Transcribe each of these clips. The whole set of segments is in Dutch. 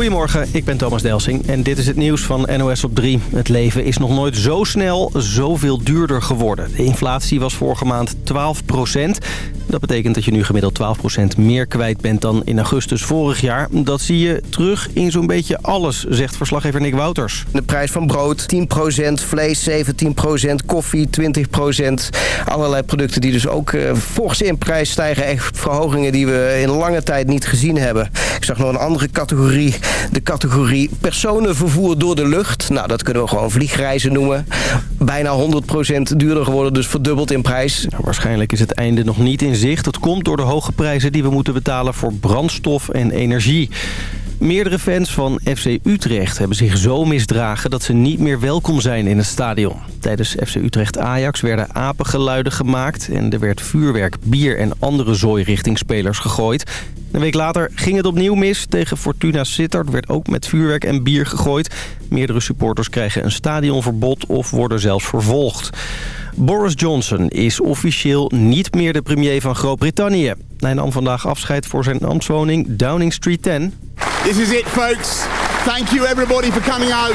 Goedemorgen, ik ben Thomas Delsing en dit is het nieuws van NOS op 3. Het leven is nog nooit zo snel zoveel duurder geworden. De inflatie was vorige maand 12 Dat betekent dat je nu gemiddeld 12% meer kwijt bent dan in augustus vorig jaar. Dat zie je terug in zo'n beetje alles, zegt verslaggever Nick Wouters. De prijs van brood 10% vlees 17% koffie 20% Allerlei producten die dus ook uh, fors in prijs stijgen. Echt verhogingen die we in lange tijd niet gezien hebben. Ik zag nog een andere categorie de categorie personenvervoer door de lucht. Nou, dat kunnen we gewoon vliegreizen noemen. Bijna 100% duurder geworden, dus verdubbeld in prijs. Waarschijnlijk is het einde nog niet in zicht. Dat komt door de hoge prijzen die we moeten betalen voor brandstof en energie. Meerdere fans van FC Utrecht hebben zich zo misdragen dat ze niet meer welkom zijn in het stadion. Tijdens FC Utrecht-Ajax werden apengeluiden gemaakt en er werd vuurwerk, bier en andere zooi richting spelers gegooid. Een week later ging het opnieuw mis. Tegen Fortuna Sittard werd ook met vuurwerk en bier gegooid. Meerdere supporters krijgen een stadionverbod of worden zelfs vervolgd. Boris Johnson is officieel niet meer de premier van Groot-Brittannië. Hij nam vandaag afscheid voor zijn ambtswoning Downing Street 10. This is it, folks. Thank you everybody for coming out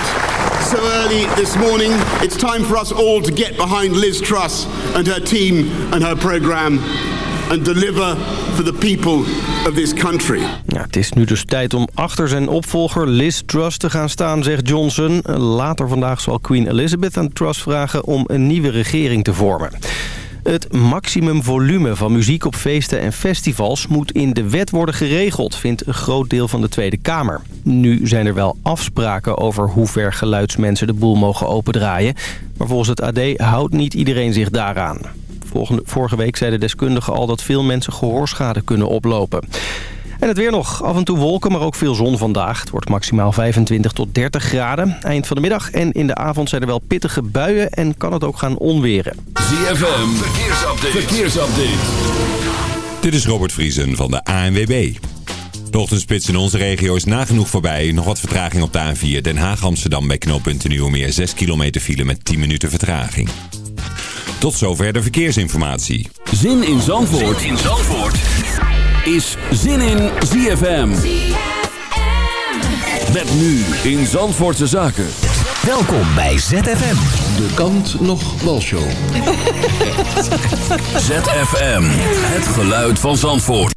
so early this morning. It's time for us all to get behind Liz Truss and her team and her program and deliver for the people of this country. Ja, het is nu dus tijd om achter zijn opvolger Liz Truss te gaan staan, zegt Johnson. Later vandaag zal Queen Elizabeth aan Truss vragen om een nieuwe regering te vormen. Het maximumvolume van muziek op feesten en festivals moet in de wet worden geregeld, vindt een groot deel van de Tweede Kamer. Nu zijn er wel afspraken over hoe ver geluidsmensen de boel mogen opendraaien. Maar volgens het AD houdt niet iedereen zich daaraan. Vorige week zeiden deskundigen al dat veel mensen gehoorschade kunnen oplopen. En het weer nog. Af en toe wolken, maar ook veel zon vandaag. Het wordt maximaal 25 tot 30 graden. Eind van de middag en in de avond zijn er wel pittige buien en kan het ook gaan onweren. ZFM, verkeersupdate. verkeersupdate. Dit is Robert Vriesen van de ANWB. De ochtendspits in onze regio is nagenoeg voorbij. Nog wat vertraging op de A4 Den Haag-Amsterdam bij knooppunt Nieuwmeer. 6 kilometer file met 10 minuten vertraging. Tot zover de verkeersinformatie. Zin in Zandvoort, zin in Zandvoort. is Zin in ZFM. Met nu in Zandvoortse Zaken. Welkom bij ZFM. De kant nog wel show. ZFM. Het geluid van Zandvoort.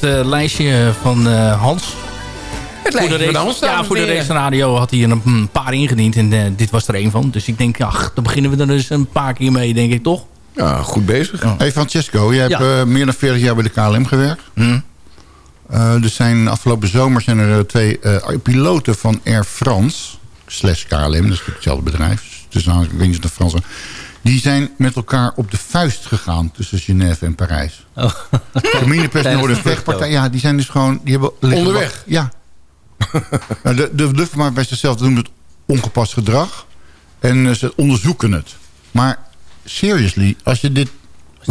Het uh, lijstje van uh, Hans. Het lijstje van Hans. Ja, voor de Race had hij er een paar ingediend. En uh, dit was er een van. Dus ik denk, ach, dan beginnen we er dus een paar keer mee, denk ik, toch? Ja, goed bezig. Ja. Hey Francesco, je hebt ja. meer dan 40 jaar bij de KLM gewerkt. Hm. er zijn afgelopen zomer zijn er twee piloten van Air France... slash KLM, dat is hetzelfde bedrijf. Dus nou, ik weet niet de Fransen die zijn met elkaar op de vuist gegaan tussen Genève en Parijs. Oh. De vechtpartij. Ja, die zijn dus gewoon... Die hebben Onderweg? Ja. Nou, de, de luchtvaartmeester zelf doen het ongepast gedrag. En ze onderzoeken het. Maar seriously, als je dit...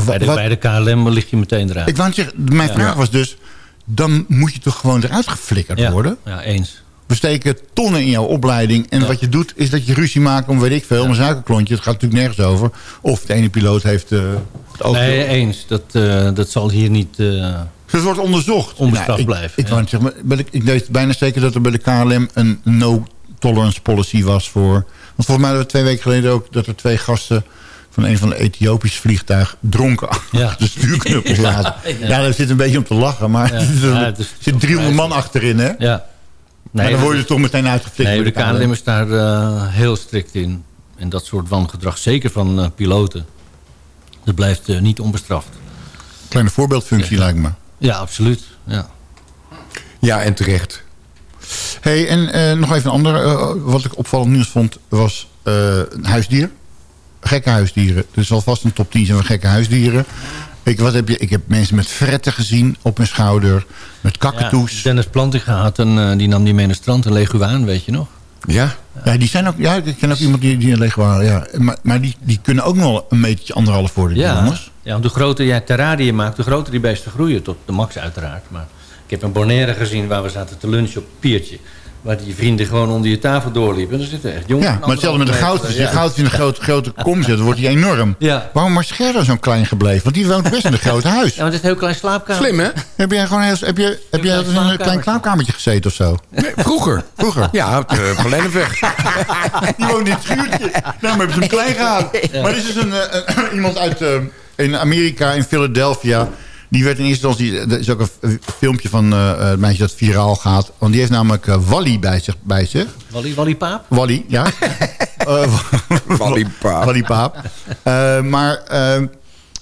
Bij de, wat, bij de KLM lig je meteen eruit. Ik wou zeggen, mijn vraag was dus... dan moet je toch gewoon eruit geflikkerd ja. worden? Ja, eens. We steken tonnen in jouw opleiding. En Ja. wat je doet, is dat je ruzie maakt om weet ik veel, een suikerklontje. Het gaat natuurlijk nergens over. Of de ene piloot heeft eh het oog. Nee, eens. Dat, eh, dat zal hier niet... eh, Dus het wordt onderzocht. Onbestraft blijven, Ik, ja. zeggen, maar ik, ik weet bijna zeker dat er bij de KLM een no-tolerance policy was voor... Want volgens mij hadden we twee weken geleden ook dat er twee gasten van een van de Ethiopische vliegtuig dronken Ja. de stuurknuppels Ja, laten. ja. Ja, daar zit een beetje om te lachen, maar er zit 300 man achterin, hè? ja. Maar dan word je er toch meteen uitgeflikt. Nee, de KLM is daar eh, heel strikt in. En dat soort wangedrag, zeker van eh, piloten. Dat blijft eh, niet onbestraft. Kleine voorbeeldfunctie lijkt me. Ja, absoluut. Ja. Ja, en terecht. Hey, en eh, nog even een ander. wat ik opvallend nieuws vond, was eh, een huisdier. Gekke huisdieren. Er zal vast een top 10 zijn van gekke huisdieren. Ik, wat heb je? ik heb mensen met fretten gezien op mijn schouder. Met kakatoes. Ja, Dennis Plantinga had een, eh, die nam die mee naar het strand, een leguaan, weet je nog? Ja? Ja, die zijn ook, ja, ik ken ook iemand die, die leeg waren. Ja. Maar, maar die, die kunnen ook nog wel een metertje anderhalf worden, die jongens. ja want hoe groter jij terrarie je maakt, hoe groter die beesten groeien. Tot de max uiteraard. Maar ik heb een Bonaire gezien waar we zaten te lunchen op een piertje. Waar die vrienden gewoon onder je tafel doorliepen. En er zitten echt jongens. Ja, maar hetzelfde met de goudvis. Als je goudvis in een grote, grote kom dan wordt die enorm. Ja. Waarom is Gerda zo'n klein gebleven? Want die woont best in een groot huis. Ja, want het is een heel klein slaapkamer. Slim, hè? Heb jij gewoon heel, heb je, heb jij in een klein slaapkamertje. gezeten of zo? Nee, vroeger. Vroeger? Ja, op de. Die woont in het schuurtje. Daarom hebben ze hem klein gehouden. Maar dit is een, eh, een- iemand uit eh, in Amerika, in Philadelphia. Die werd in eerste instantie... Er is ook een filmpje van eh, eh, het meisje dat viraal gaat. Want die heeft namelijk eh, Wally bij zich. Bij zich. Wally, Wally Paap? Wally, ja. Eh, Wally Paap. Wally Paap. Eh, maar eh,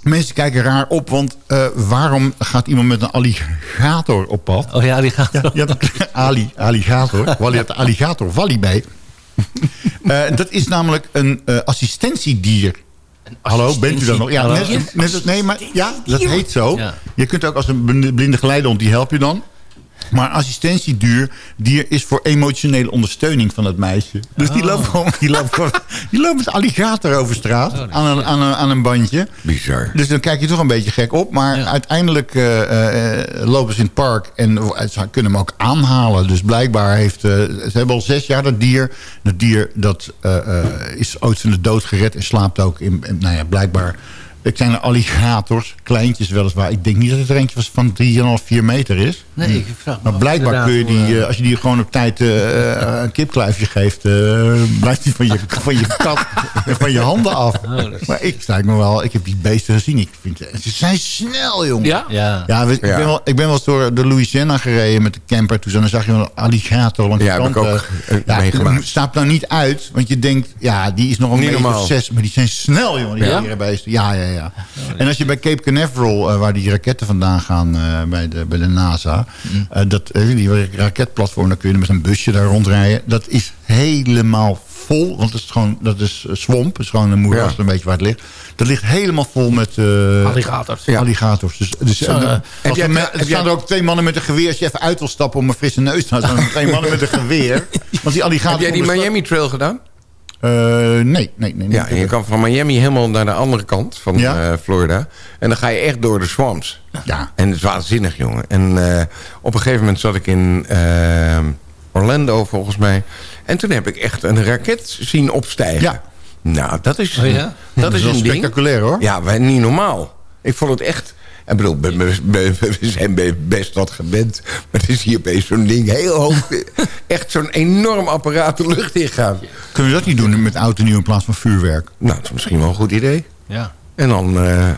mensen kijken raar op. Want eh, waarom gaat iemand met een alligator op pad? Oh ja, die gaat Ja, je hebt een Ali, alligator. Wally had de alligator Wally bij. Eh, dat is namelijk een eh, assistentiedier. Hallo, bent u dat nog? Ja, net, net, nee, maar ja, dat heet zo. Je kunt ook als een blinde- blinde geleidehond, die help je dan. Maar assistentieduur dier is voor emotionele ondersteuning van het meisje. Dus die loopt gewoon, die loopt gewoon, die loopt met alligator over straat aan, een, aan, een, aan een bandje. Bizar. Dus dan kijk je toch een beetje gek op. Maar Ja. uiteindelijk eh, eh, lopen ze in het park en ze kunnen hem ook aanhalen. Dus blijkbaar heeft... eh, ze hebben al zes jaar dat dier. Dat dier dat, eh, eh, is ooit van de dood gered en slaapt ook in... in- nou ja, blijkbaar... Het zijn alligators, kleintjes weliswaar. Ik denk niet dat het er eentje was van 3,5, 4 meter is. Nee, ik vraag me Maar blijkbaar kun je die, eh, als je die gewoon op tijd eh, eh, een kipkluifje geeft, eh, blijft die van je, van je kat en van je handen af. Oh, Maar ik sta ik me wel, ik heb die beesten gezien. Ik vind, ze zijn snel, jongen. Ja? Ja. Ja, we- Ik, Ja. ben wel, ik ben wel eens door de Louisiana gereden met de camper. Toen dan zag je een alligator langs Ja, de heb kant. ik ook, ja, meegemaakt. Staat nou niet uit, want je denkt, ja, die is nog een meter of zes. Maar die zijn snel, jongen, die Ja? ja? beesten. Ja, ja, ja. En als je bij Cape Canaveral, eh, waar die raketten vandaan gaan eh, bij, de, bij de NASA. Mm. eh, dat, die raketplatform, dan kun je met een busje daar rondrijden. Dat is helemaal vol, want dat is gewoon, dat is swamp. Dat is gewoon een moeras, Ja. een beetje waar het ligt. Dat ligt helemaal vol met... eh, Alligators. Alligators. Dus, dus, heb jij- er, me- heb er jij- staan er ook twee mannen met een geweer. Als je even uit wil stappen om een frisse neus te halen... staan er twee mannen met een geweer. Want die alligator... Heb jij die Miami Trail gedaan? Eh, nee, nee, nee. nee Ja, en je kan van Miami helemaal naar de andere kant van Ja? eh, Florida. En dan ga je echt door de swamps. Ja. En het is waanzinnig, jongen. En eh, op een gegeven moment zat ik in Orlando, volgens mij. En toen heb ik echt een raket zien opstijgen. Ja. Nou, dat is, Oh ja? dat is een ding. spectaculair, hoor. Ja, wij, niet normaal. Ik vond het echt... Ik bedoel, we, we- we- we zijn be- best wat gewend. Maar het is hier opeens zo'n ding heel hoog. Echt zo'n enorm apparaat de lucht ingaan. Kunnen we dat niet doen met oud en nieuw in plaats van vuurwerk? Nou, dat is misschien wel een goed idee. Ja, En dan... eh,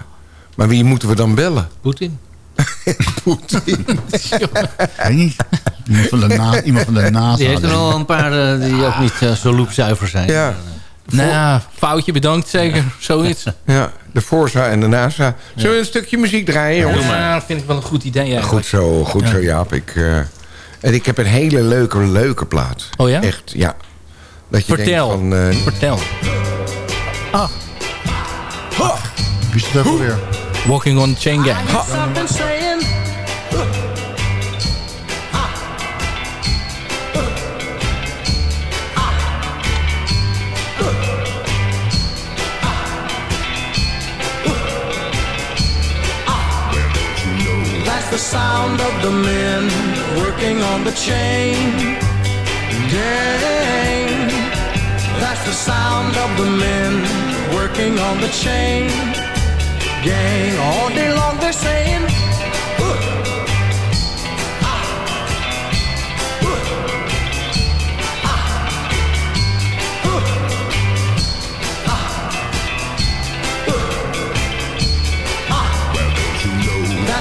maar wie moeten we dan bellen? Poetin. Poetin. Niet. Iemand van de, na, iemand van de NASA. Die heeft er al een paar eh, die ook niet eh, zo loepzuiver zijn. Ja. Nou ja, foutje bedankt zeker. Zoiets. ja, de Forza en de NASA. Zullen we een stukje muziek draaien, jongens? Ja, dat vind ik wel een goed idee eigenlijk. Goed zo, goed Ja. zo, Jaap. Ik, eh, en ik heb een hele leuke, leuke plaat. Oh ja? Echt, ja. Dat je Vertel. denkt van... eh, Vertel. Wie is het ook alweer? Walking on Chain Gang. The sound of the men working on the chain gang. That's the sound of the men working on the chain gang. All day long they're saying,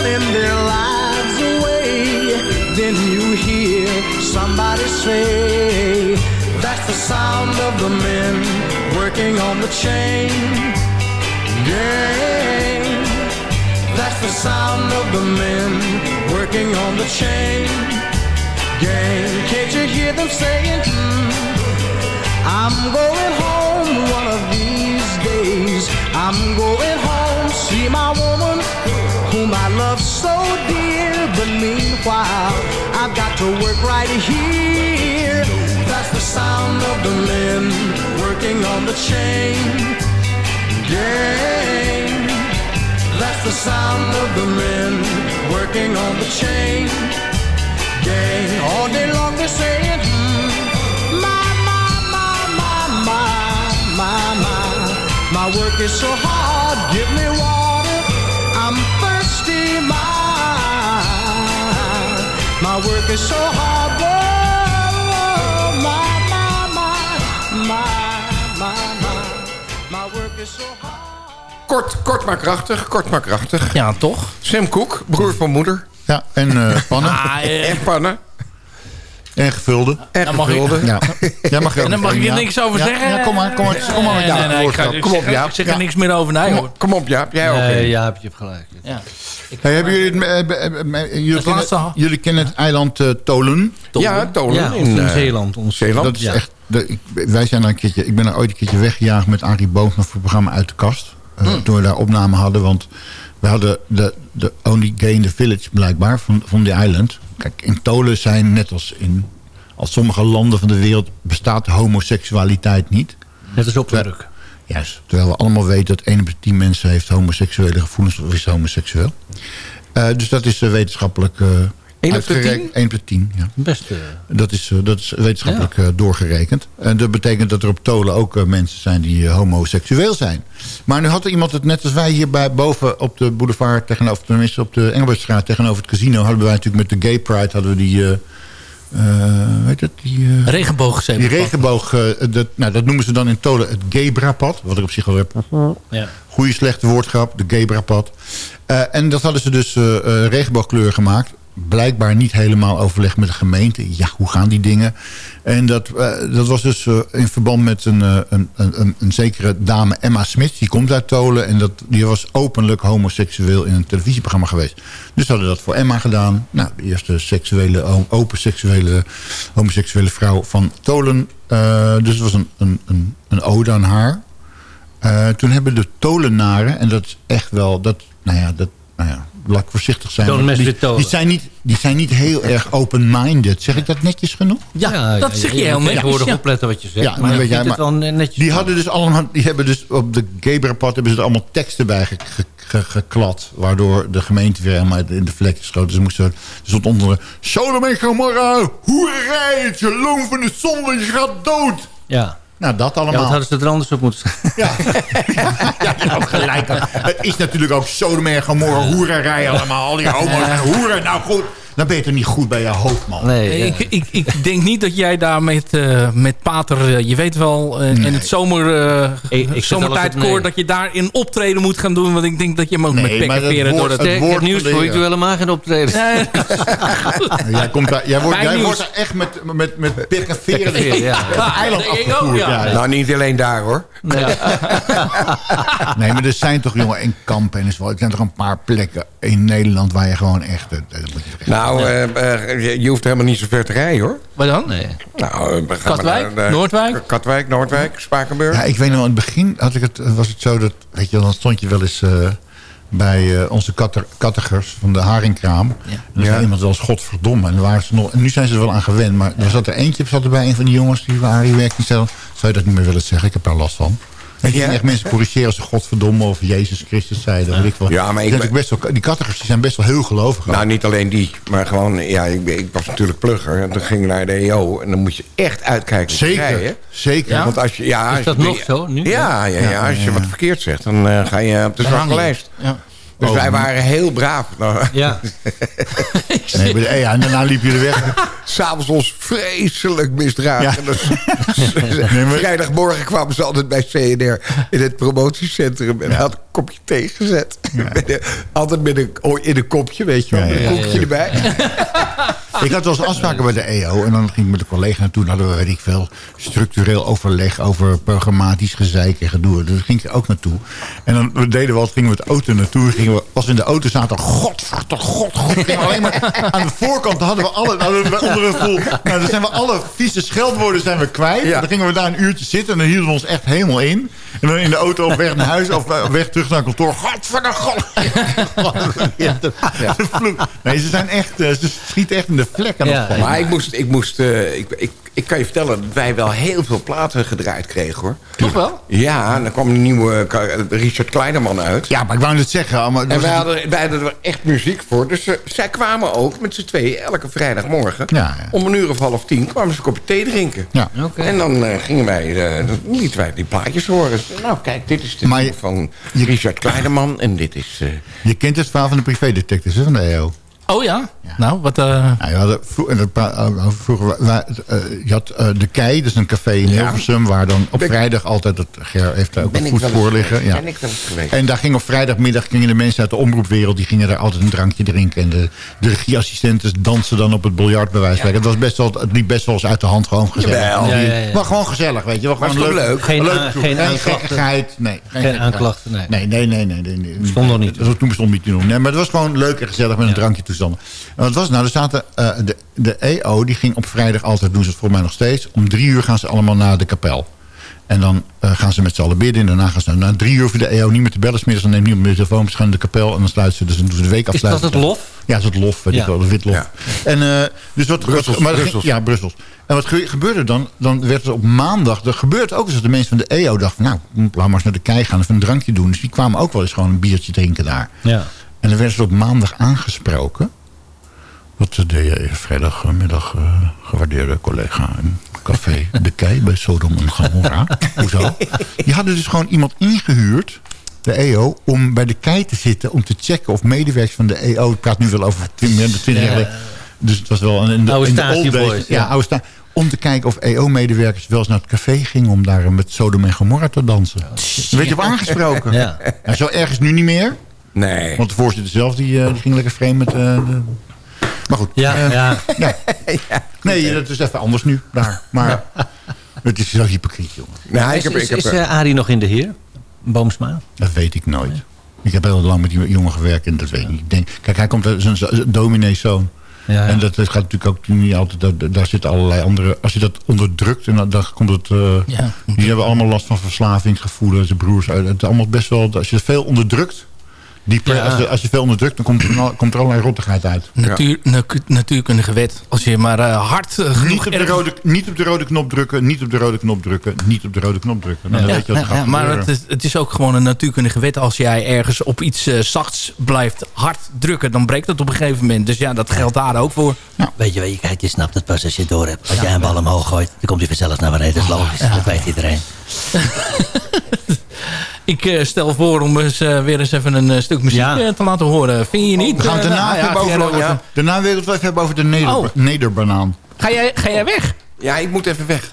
moaning their lives away. Then you hear somebody say, That's the sound of the men working on the chain gang. That's the sound of the men working on the chain gang. Can't you hear them saying, "Hmm, I'm going home one of these days. I'm going home, see my woman whom I love so dear. But meanwhile, I've got to work right here. That's the sound of the men working on the chain gang. That's the sound of the men working on the chain gang. All day long they're saying, hmm, my, my, my, my, my, my, my. My work is so hard, give me water. My work is so hard, whoa, my, my, my, my, my, my. My work is so hard. Kort, kort maar krachtig, kort maar krachtig. Ja, toch? Sam Koek, broer van moeder. Ja, en eh, pannen. Ah, eh, En pannen. En gevulde. En Dan mag ik- gevulde. Ja. Jij mag En dan mag ik er ja. niks over Ja, zeggen. Ja, kom maar, kom maar, kom maar met Nee, jouw nee, nee, ik ga- ik Kom op, zeg- Jaap. Ik zeg er Ja. niks meer over. Nee, Kom hoor. op, kom op Jaap, jij ook. Nee, hè? ja, je hebt gelijk. Ja. Hey, hebben jullie, het, eh, eh, eh, jullie, Het laatste kennen, jullie kennen het eiland eh, Tolen. Ja, Tolen Ja, in, in eh, Zeeland. Ons Zeeland. Dat is Ja. echt, de, ik, wij zijn daar een keertje, ik ben er ooit een keertje weggejaagd met Arie Boomsma voor het programma Uit de Kast. Eh, Hmm. Toen we daar opname hadden, want we hadden de, de Only Gay in the Village blijkbaar van, van die island. Kijk, in Tolen zijn net als in als sommige landen van de wereld bestaat homoseksualiteit niet. Net als op de druk. Juist. Terwijl we allemaal weten dat 1 op de 10 mensen heeft homoseksuele gevoelens of is homoseksueel. Eh, dus dat is eh, wetenschappelijk... eh, Eén op de uitgereken- tien? één op de 10, ja. Best. eh, Dat is, eh, dat is wetenschappelijk eh, doorgerekend. En dat betekent dat er op Tolen ook mensen zijn die homoseksueel zijn. Maar nu had er iemand het net als wij hier bij boven op de boulevard... tegenover, tenminste op de Engelbertstraat tegenover het casino... hadden wij natuurlijk met de Gay Pride hadden we die... eh, weet het, die, Regenboogzeep. die regenboog, dat, nou, dat noemen ze dan in Tolen het Gebra-pad. Wat ik op zich al heb. ja. Goeie slechte woordgrap, de Gebra-pad. En dat hadden ze dus regenboogkleur gemaakt. Blijkbaar niet helemaal overlegd met de gemeente. Ja, hoe gaan die dingen? En dat, eh, dat was dus eh, in verband met een, eh, een, een, een, een zekere dame Emma Smit. Die komt uit Tolen en dat, die was openlijk homoseksueel in een televisieprogramma geweest. Dus hadden dat voor Emma gedaan. Nou, de eerste seksuele, open seksuele, homoseksuele vrouw van Tolen. Dus het was een, een, een, een ode aan haar. Toen hebben de tolenaren, en dat is echt wel, dat, nou ja, dat, nou ja, laat ik voorzichtig zijn. Die, zijn niet, die zijn niet heel erg open-minded. Zeg ik dat netjes genoeg? Ja, dat zeg je heel netjes. Ja. opletten wat je zegt. Ja, maar maar wel netjes. Die hadden dus allemaal, die hebben dus op de Gebra-pad hebben ze er allemaal teksten bij ge- ge- ge- geklad. Waardoor de gemeente weer helemaal in de vlek geschoten. Dus moesten, er stond onder Sodom en Gomorra, hoerij, het je loon van de zonde, je gaat dood. Ja. Nou, dat Ja, allemaal. wat hadden ze er anders op moeten staan? Ja, je hebt gelijk. Het is natuurlijk ook Sodom en Gomorra, hoererij allemaal. Al die homo's en hoeren. Nou goed, dan ben je toch niet goed bij je hoofd, man. Nee, ja. Ik, ik, ik denk niet dat jij daar met, eh, met Pater, eh, je weet wel, eh, en het zomer, eh Ik- ik zit zomertijdkoor, nee. dat je daar in optreden moet gaan doen. Want ik denk dat je hem ook Nee, met pek maar en dat veren woord- door het... het Ik woord heb nieuws voor je, doe helemaal geen optreden. Jij, komt daar, jij, wordt, jij wordt er echt met, met, met pik en veren ja. eiland denk ik ook, afgevoerd. ja. Nou, niet alleen daar hoor. Nee, maar er zijn toch, jongen, in kampen en er zijn toch een paar plekken in Nederland waar je gewoon echt... dat moet je echt- Nou, eh, eh, je- je hoeft helemaal niet zo ver te rijden hoor. Wat dan? Nee. Nou, eh, we gaan Katwijk? naar, Noordwijk? Katwijk, Noordwijk, Spakenburg. Ja, ik weet nog, in het begin had ik het, was het zo dat, weet je, dan stond je wel eens eh, bij eh, onze katter, kattigers van de haringkraam. En dan zei Ja. iemand wel eens, godverdomme. En, waren ze nog, en nu zijn ze er wel aan gewend. Maar er zat er eentje zat er bij een van die jongens die waar Harry werkt. Die zei, zou je dat niet meer willen zeggen? Ik heb daar last van. Ja. ging echt mensen corrigeren als ze godverdomme of Jezus Christus zeiden. weet ik wel. Ja, maar ik ben- best wel, die kattigers die zijn best wel heel gelovig. Nou, niet alleen die, maar gewoon, ja, ik, ik was natuurlijk plugger. En toen ging ik naar de EO. En dan moet je echt uitkijken. je zeker, zeker. Ja? Want als je, ja, Is als dat je- nog zo, nu? Ja, ja, ja, als je wat verkeerd zegt, dan eh, ga je op de zwarte je. lijst. Ja. Dus Oh, wij waren heel braaf. Nou, Ja. Nee, maar ja, en daarna liep je er weg. S'avonds ons vreselijk misdragen. Ja. Vrijdagmorgen kwamen ze altijd bij CNR in het promotiecentrum. En had kopje thee gezet. Met een- altijd met een, oh, in een kopje, weet je wel. Ja, Met een kopje ja. erbij. Ik had wel eens afspraken bij de EO. En dan ging ik met een collega naartoe. Dan hadden we, weet ik veel, structureel overleg over programmatisch gezeik en gedoe. Dus daar ging ik ook naartoe. En dan we deden we wat, gingen we met de auto naartoe. Gingen we, als we in de auto zaten, god, god, god, alleen maar, aan de voorkant hadden we alle, hadden we onder een gevoel. Nou, dan zijn we alle vieze scheldwoorden zijn we kwijt. Ja. Dan gingen we daar een uurtje zitten. En dan hielden we ons echt helemaal in. En dan in de auto op weg naar huis of eh, op weg terug naar kantoor. Godverdomme, god. Ja. Nee, ze zijn echt, eh, ze schieten echt in de vlek aan Ja. Maar ik moest, ik moest, eh, ik, ik, ik kan je vertellen dat wij wel heel veel platen gedraaid kregen hoor. Toch wel? Ja, en dan kwam een nieuwe Ka- Richard Kleiderman uit. Ja, maar ik wou het zeggen. Maar En wij het- hadden, wij hadden er echt muziek voor. Dus eh, zij kwamen ook met z'n tweeën elke vrijdagmorgen. Ja, ja. Om een uur of half tien kwamen ze een kopje thee drinken. Ja. Oké. En dan eh, gingen wij, eh, dan lieten wij die plaatjes horen. Nou, kijk, dit is de Maar je- van je- Richard Kleiderman. En dit is... eh, Je kent het verhaal van de privédetectives hè, van de EO. Oh ja? Nou, wat... Nou, vro- en dat vroeger, eh, je had eh, De Kei, dat is een café in Hilversum... waar dan op vrijdag altijd, dat Ger heeft daar ook ben eens voor liggen. Ja. Ben ik wel eens geweest. En daar ging op vrijdagmiddag gingen de mensen uit de omroepwereld... die gingen daar altijd een drankje drinken. En de, de regieassistenten dansen dan op het biljart bij wijze van spreken. Het, was best wel, het liep best wel eens uit de hand, gewoon gezellig. Ja, ja, ja. Maar gewoon gezellig, weet je wel. Maar Gewoon toch leuk? Geen leuk toe. geen geen gekkigheid. Nee, Geen aanklachten, nee. Nee, nee, nee. nee, nee, nee. Bestond nog niet. Dat, toen bestond niet te doen. Nee, maar het was gewoon leuk en gezellig met een drankje toestanden. Wat was het nou? Er zaten, eh, de, de EO, die ging op vrijdag altijd, doen ze het voor mij nog steeds. Om drie uur gaan ze allemaal naar de kapel. En dan eh, gaan ze met z'n allen bidden. En daarna gaan ze na drie uur voor de EO niet meer te bellen. Smiddags dan neemt niemand meer de telefoon. Ze gaan naar de kapel. En dan sluiten ze, dus dan doen ze de week Is afsluiten. dat het lof? Ja, dat is het lof, weet Ja. ik wel, de witlof. Ja. En, eh, dus wat, Brussels, wat, maar ging- ja, Brussels. En wat ge- gebeurde dan? Dan werd er op maandag, er gebeurt ook eens dat de mensen van de EO dachten... nou, laat maar eens naar de kei gaan, even een drankje doen. Dus die kwamen ook wel eens gewoon een biertje drinken daar. Ja. En dan werden ze op maandag aangesproken. Wat eh, deed je vrijdagmiddag, eh, gewaardeerde collega... in café De Kei bij Sodom en Gomorra. Hoezo? Die hadden dus gewoon iemand ingehuurd de EO, om bij de kei te zitten... om te checken of medewerkers van de EO... ik praat nu wel over 20, 20 jaar geleden... dus het was wel een, in de, Oude in de Stasi old days, boys, ja, ja. oude om te kijken of EO-medewerkers wel eens naar het café gingen... om daar met Sodom en Gomorra te dansen. Daar werd je op aangesproken. Ja. Ja, zo ergens nu niet meer. nee. Want de voorzitter zelf die, eh, die ging lekker vreemd met... eh, de... Maar goed. Ja, eh, ja. ja. Nee, dat is even anders nu daar. Maar het is zo hypocriet, jongen. Nou, ik Is, heb, is, ik heb, is eh, Arie nog in de heer? Boomsma? Dat weet ik nooit. Ik heb heel lang met die jongen gewerkt en dat weet ik niet. Ik denk, kijk, hij komt uit zijn domineeszoon. Ja, ja. En dat gaat natuurlijk ook niet altijd... Daar, daar zitten allerlei andere... Als je dat onderdrukt, en dan, dan komt het... eh, Ja. Die hebben allemaal last van verslavingsgevoelens, zijn broers uit. Het is allemaal best wel... Als je het veel onderdrukt... Die per- Ja. als, je, als je veel onderdrukt, dan komt, er komt er allerlei rottigheid uit. Natuur, natuurkundige wet. Als je maar eh, hard eh, genoeg... Niet op, de rode, niet op de rode knop drukken, niet op de rode knop drukken, niet op de rode knop drukken. Nou, dan Ja, weet je wat ja, gaat ja, maar het is, het is ook gewoon een natuurkundige wet. Als jij ergens op iets eh, zachts blijft hard drukken... dan breekt het op een gegeven moment. Dus ja, dat geldt daar ook voor. Weet je, weet je, kijk, je snapt het pas als je het door hebt. Als jij een bal omhoog gooit, dan komt hij vanzelf naar beneden. Dat is logisch, dat weet iedereen. Ik eh, stel voor om eens, eh, weer eens even een eh, stuk muziek Ja. te laten horen. Vind je niet? Dan gaan we het Eh, daarna, nou ja, hebben jij over, daarna het hebben over de neder, Oh. nederbanaan. Ga jij, ga jij weg? Ja, ik moet even weg.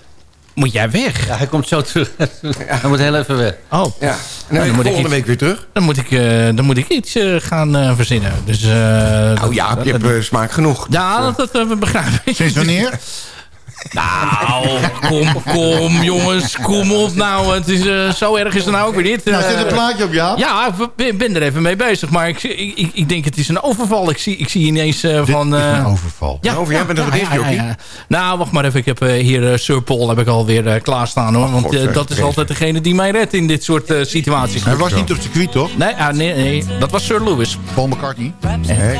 Moet jij weg? Ja, hij komt zo terug. Hij moet heel even weg. Oh, Ja. En dan, moet ik volgende iets- week weer terug. dan moet ik, eh, dan moet ik iets gaan eh, verzinnen. Dus, eh, Oh dat- ja, je hebt smaak genoeg. Ja, dat, dat begrijp ik. Sinds wanneer? Nou, kom, kom jongens, kom op nou. Het is, eh, zo erg is het nou ook weer niet. Nou, zet Eh, een plaatje op, Jaap. Ja, ik ben, er even mee bezig. Maar ik, ik, ik, denk het is een overval. Ik zie, ik zie ineens eh, Dit van... is een overval. ja, Over, jij bent een discjockey? Nou, wacht maar even. Ik heb eh, hier Sir Paul heb ik alweer klaarstaan hoor. Want eh, God, dat is altijd degene die mij redt in dit soort eh, situaties. Hij was niet op circuit, toch? Nee, ah, nee, nee, dat was Sir Lewis. Paul McCartney. Nee.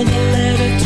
Another letter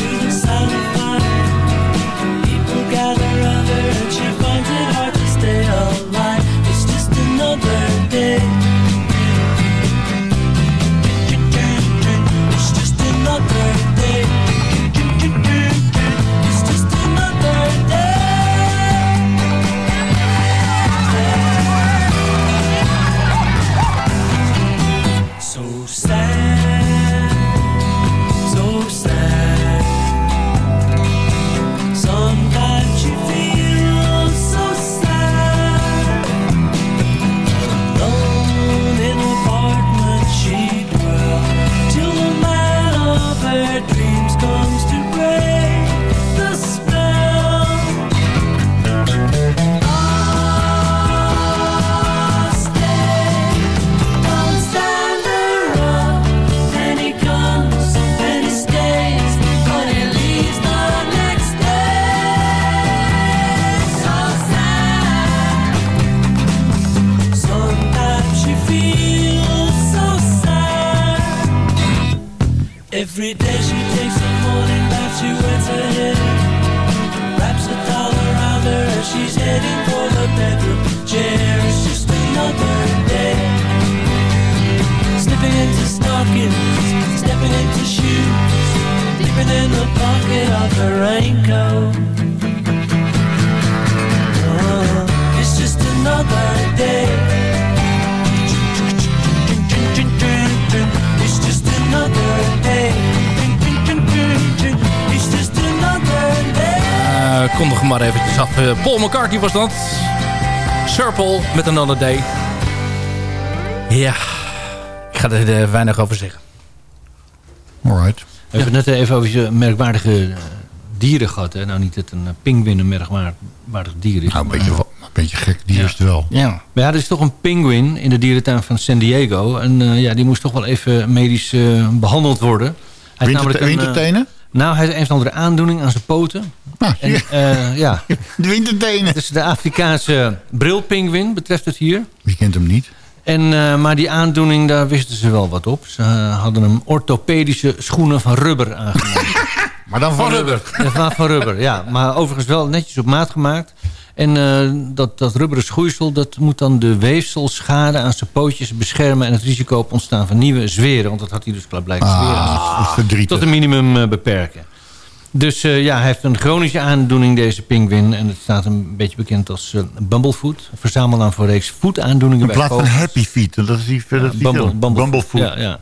Eh, McCartney was dat. Paul met Another Day. Ja, ik ga er eh, weinig over zeggen. Alright. We hebben het net even over je merkwaardige eh, dierengat. Hè? Nou, niet dat een uh, pinguïn een merkwaardig dier is. Nou, een beetje, een beetje gek dier is het wel. Ja. Maar ja, er is toch een pinguïn in de dierentuin van San Diego. En uh, ja, die moest toch wel even medisch uh, behandeld worden. Hij Winter, wintertenen? Nou, hij heeft een of andere aandoening aan zijn poten. Nou, en, uh, ja. De wintertenen. Dus de Afrikaanse brilpinguïn betreft het hier. Wie kent hem niet? En, uh, maar die aandoening, daar wisten ze wel wat op. Ze uh, hadden hem orthopedische schoenen van rubber aangenomen. maar dan van, van rubber? Ja, van rubber, ja. Maar overigens wel netjes op maat gemaakt. En uh, dat, dat rubberen schoeisel, dat moet dan de weefselschade aan zijn pootjes beschermen... en het risico op ontstaan van nieuwe zweren. Want dat had hij dus blijkbaar ah, zweren. Tot een minimum uh, beperken. Dus uh, ja, hij heeft een chronische aandoening, deze pinguïn. En het staat een beetje bekend als Bumblefoot. Verzamelaar voor reeks voetaandoeningen In plaats van Happy Feet, dat is die, dat is die Bumble. Bumblefoot. Ja, ja.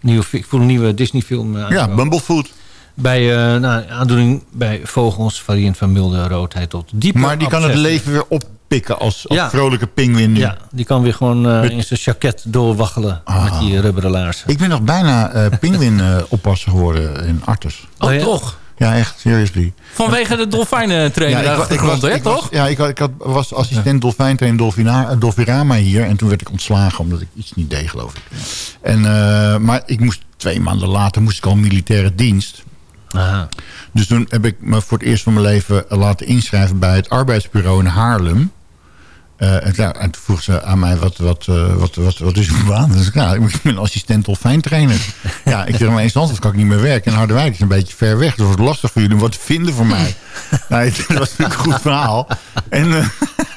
Nieuwe, ik voel een nieuwe Disney film. Ja, Bumblefoot. Bij uh, nou, aandoening bij vogels variënt van milde roodheid tot diepe Maar die kan het leven weer oppikken als, als ja. vrolijke pinguïn nu. Ja, die kan weer gewoon uh, Met... in zijn jacket doorwaggelen ah. met die rubberen laarzen. Ik ben nog bijna uh, pinguïn oppasser geworden in Artes. Oh, oh ja? toch? Ja, echt, seriously. Vanwege de dolfijnentrainer ja, ik, ik, was, hè, toch? Was, ja, ik, ik had, was assistent dolfijntrainer Dolfina, Dolfirama hier. En toen werd ik ontslagen omdat ik iets niet deed, geloof ik. En, uh, maar ik moest twee maanden later moest ik al militaire dienst. Aha. Dus toen heb ik me voor het eerst van mijn leven laten inschrijven bij het arbeidsbureau in Haarlem. Uh, en, toen vroeg ze aan mij, wat, wat, uh, wat, wat, wat is uw baan? Dus ik, ja, ik ben assistent dolfijntrainer. ja, ik zeg maar eens anders kan ik niet meer werken. En Harderwijk is een beetje ver weg. Dus het wordt lastig voor jullie om wat te vinden voor mij. nou, dat was natuurlijk een goed verhaal. En uh,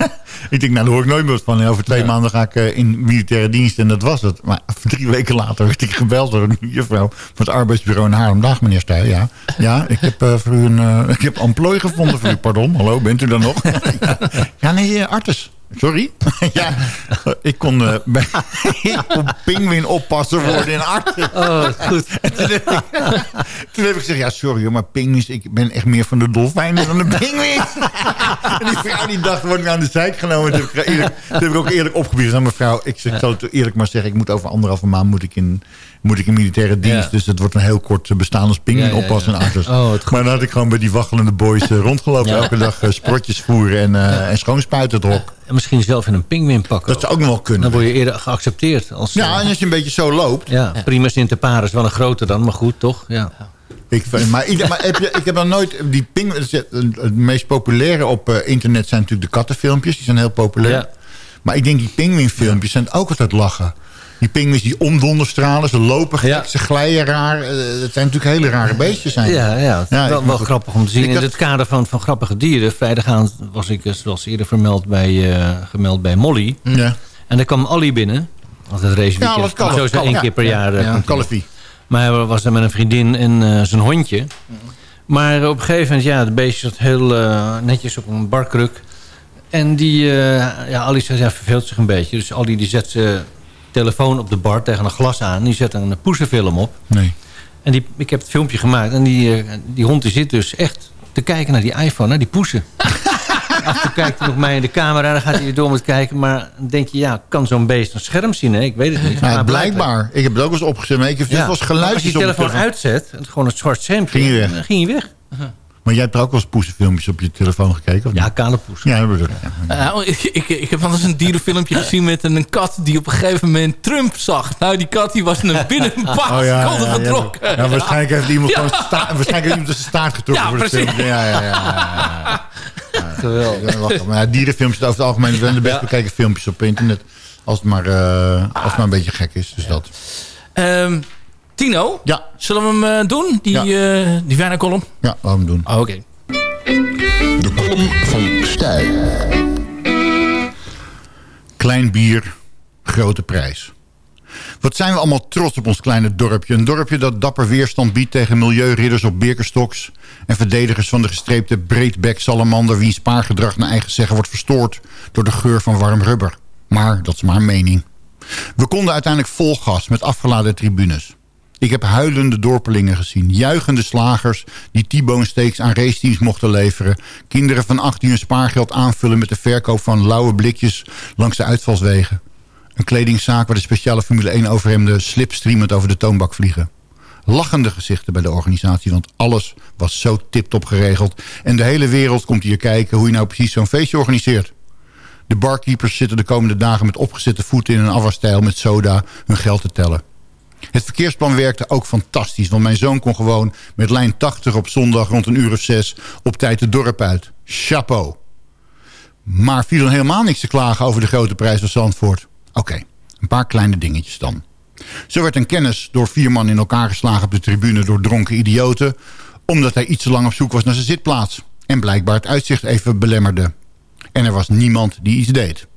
ik denk, nou, daar hoor ik nooit meer van. Over twee ja. maanden ga ik in militaire dienst en dat was het. Maar drie weken later werd ik gebeld door een juffrouw van het arbeidsbureau in Haarlem. Dag meneer Stuyt, ja. Ja, ik heb voor u een ik heb emplooi gevonden voor u. Pardon, hallo, bent u dan nog? ja, nee, Artes. Sorry? ja, ik kon, uh, bij, ik kon pinguïn oppasser worden in Arten. Oh, goed. Toen heb, ik, toen heb ik gezegd, ja sorry maar pinguïns, ik ben echt meer van de dolfijnen dan de pinguïns. en die vrouw die dacht, word ik aan de zijk genomen. Toen heb ik, eerlijk, toen heb ik ook eerlijk opgebied aan mevrouw. Ik zeg, zal het eerlijk maar zeggen, ik moet over anderhalve maand moet ik in, moet ik in militaire dienst. Ja. Dus het wordt een heel kort bestaan als pinguïn oppassen in Artes. Oh, maar dan had ik gewoon bij die waggelende boys uh, rondgelopen. Elke dag sprotjes voeren en, uh, en schoonspuiten het hok. En misschien zelf in een pinguïn pakken. Dat zou ook nog wel kunnen. Dan word je eerder geaccepteerd. Als, ja, en als je een beetje zo loopt. Ja, ja. Primus inter pares, wel een groter dan, maar goed, toch? Ja. Ik, maar, maar heb je, ik heb dan nooit... Die ping, het meest populaire op uh, internet zijn natuurlijk de kattenfilmpjes. Die zijn heel populair. Ja. Maar ik denk die pinguïnfilmpjes zijn ook altijd lachen. Die pinguïns die omdonderstralen, ze lopen gek, ja. ze glijden raar. Het zijn natuurlijk hele rare beestjes. Zijn ja, ja, het wel, wel grappig om te zien. In het kader van, van grappige dieren. Vrijdagavond was ik, zoals eerder vermeld, bij, uh, gemeld bij Molly. Ja. En daar kwam Ali binnen. Altijd race Ja, dat kan. Sowieso één keer per jaar. Ja. Kalfie. Maar hij was daar met een vriendin en uh, zijn hondje. Maar op een gegeven moment, ja, het beestje zat heel netjes op een barkruk. En die, ja, Ali zei, verveelt zich een beetje. Dus Ali die zet ze telefoon op de bar tegen een glas aan. Die zet een poesenfilm op. Nee. En die, ik heb het filmpje gemaakt. En die, uh, die hond die zit dus echt te kijken naar die iPhone, naar die poesen. Af en toe kijkt hij nog mij in de camera. Dan gaat hij weer door met kijken. Maar dan denk je, ja, kan zo'n beest een scherm zien? Hè? Ik weet het niet. Ja, maar blijkbaar. Ik heb het ook eens opgezet. Maar ik heb ja. was geluidjes Als je je telefoon uitzet, gewoon het zwart schermpje, ging je weg. dan ging je weg. Uh -huh. Maar jij hebt er ook wel eens poesenfilmpjes op je telefoon gekeken? Of ja, kale poes. Ja, dat bedoel. Ja. Uh, ik, ik, ik heb wel eens een dierenfilmpje gezien met een, een kat die op een gegeven moment Trump zag. Nou, die kat die was naar binnen een paar oh, ja, seconden getrokken. Ja, waarschijnlijk heeft iemand gewoon sta, waarschijnlijk heeft iemand zijn staart getrokken ja, voor het filmpje. Ja, ja, ja. Geweldig. Maar dierenfilmpjes over het algemeen zijn de best bekeken filmpjes op internet. Als het maar, uh, als het maar een beetje gek is. Dus dat. Um, Tino, ja. zullen we hem uh, doen? Die, ja. uh, die fijne column? Ja, laten we hem doen. Oh, Oké. Okay. De kolom van Stijl. Klein bier, grote prijs. Wat zijn we allemaal trots op ons kleine dorpje. Een dorpje dat dapper weerstand biedt tegen milieuridders op Birkenstocks... en verdedigers van de gestreepte breedbek salamander... wiens spaargedrag naar eigen zeggen wordt verstoord... door de geur van warm rubber. Maar dat is maar een mening. We konden uiteindelijk vol gas met afgeladen tribunes. Ik heb huilende dorpelingen gezien. Juichende slagers die T-bone aan raceteams mochten leveren. Kinderen van 18 hun spaargeld aanvullen met de verkoop van lauwe blikjes langs de uitvalswegen. Een kledingzaak waar de speciale Formule 1 overhemden slipstreamend over de toonbak vliegen. lachende gezichten bij de organisatie... want alles was zo tip-top geregeld. En de hele wereld komt hier kijken hoe je nou precies zo'n feestje organiseert. De barkeepers zitten de komende dagen met opgezette voeten in een afwasstijl met soda hun geld te tellen. Het verkeersplan werkte ook fantastisch, want mijn zoon kon gewoon met lijn 80 op zondag rond een uur of zes op tijd het dorp uit. Chapeau. Maar viel er helemaal niks te klagen over de grote prijs van Zandvoort. Oké, een paar kleine dingetjes dan. Zo werd een kennis door vier man in elkaar geslagen op de tribune door dronken idioten... omdat hij iets te lang op zoek was naar zijn zitplaats. En blijkbaar het uitzicht even belemmerde. En er was niemand die iets deed.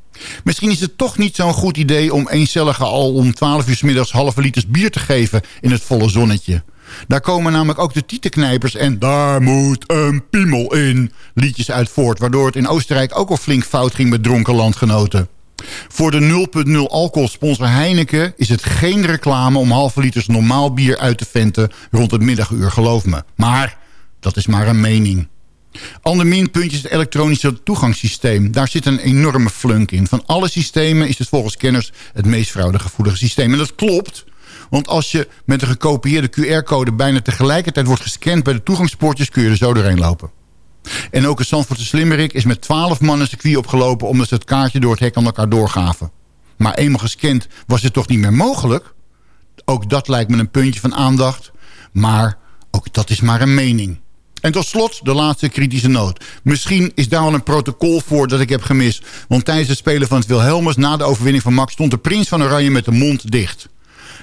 Misschien is het toch niet zo'n goed idee om eencellige al om 12 uur s middags halve liters bier te geven in het volle zonnetje. Daar komen namelijk ook de tietenknijpers en daar moet een piemel in liedjes uit voort. Waardoor het in Oostenrijk ook al flink fout ging met dronken landgenoten. Voor de 0.0 alcoholsponsor Heineken is het geen reclame om halve liters normaal bier uit te venten rond het middaguur, geloof me. Maar dat is maar een mening. Ander minpuntje is het elektronische toegangssysteem. Daar zit een enorme flunk in. Van alle systemen is het volgens kenners het meest fraudegevoelige systeem. En dat klopt, want als je met een gekopieerde QR-code... bijna tegelijkertijd wordt gescand bij de toegangspoortjes... kun je er zo doorheen lopen. En ook een Zandvoortse Slimmerik is met 12 man een circuit opgelopen... omdat ze het kaartje door het hek aan elkaar doorgaven. Maar eenmaal gescand was het toch niet meer mogelijk? Ook dat lijkt me een puntje van aandacht. Maar ook dat is maar een mening. En tot slot de laatste kritische noot. Misschien is daar wel een protocol voor dat ik heb gemist. Want tijdens het spelen van het Wilhelmus na de overwinning van Max... stond de prins van Oranje met de mond dicht.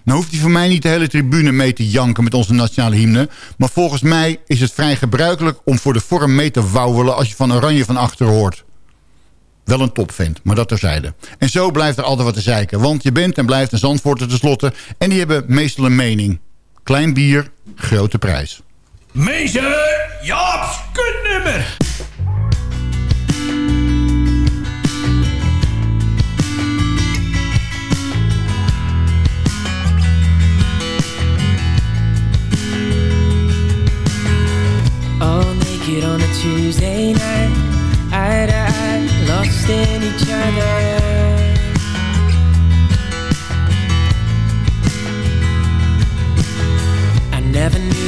Nou hoeft hij voor mij niet de hele tribune mee te janken met onze nationale hymne. Maar volgens mij is het vrij gebruikelijk om voor de vorm mee te wauwelen... als je van Oranje van achter hoort. Wel een topvent, maar dat terzijde. En zo blijft er altijd wat te zeiken. Want je bent en blijft een Zandvoorter tenslotte. En die hebben meestal een mening. Klein bier, grote prijs. Meester Jaap's kutnummer. All naked on a Tuesday night, eye to eye, lost in each other. I never knew that I could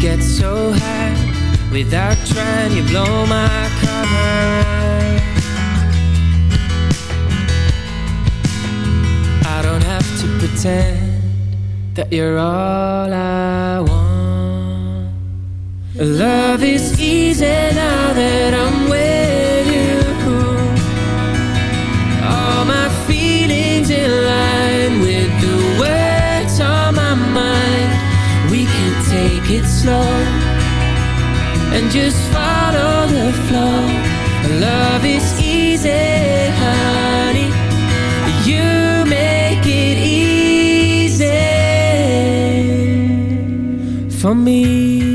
get so high without trying. You blow my cover. I don't have to pretend that you're all I want. Love is easy now that I'm slow and just follow the flow. Love is easy, honey. You make it easy for me.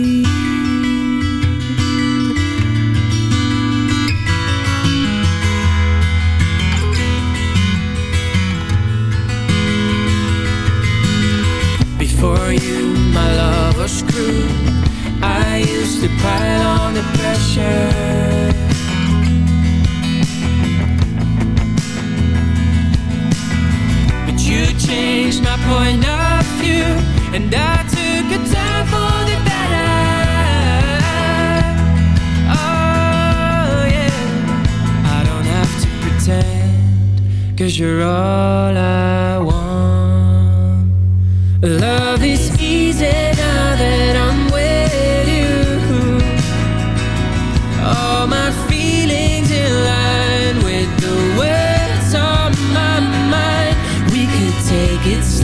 Pile on the pressure. But you changed my point of view, and I took a turn for the better. Oh, yeah. I don't have to pretend, cause you're all I want.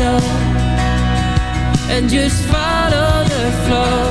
It and just follow the flow.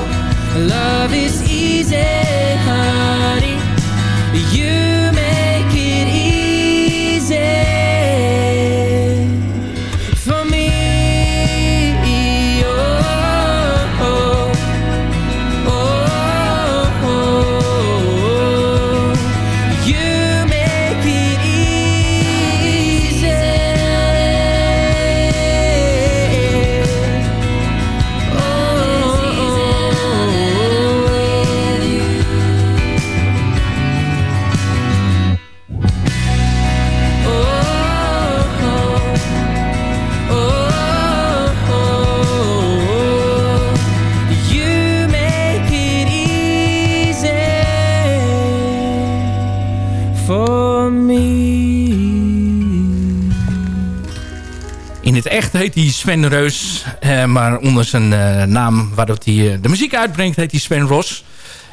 Heet hij Sven Reus. eh, maar onder zijn eh, naam waarop hij eh, de muziek uitbrengt heet hij Sven Ros.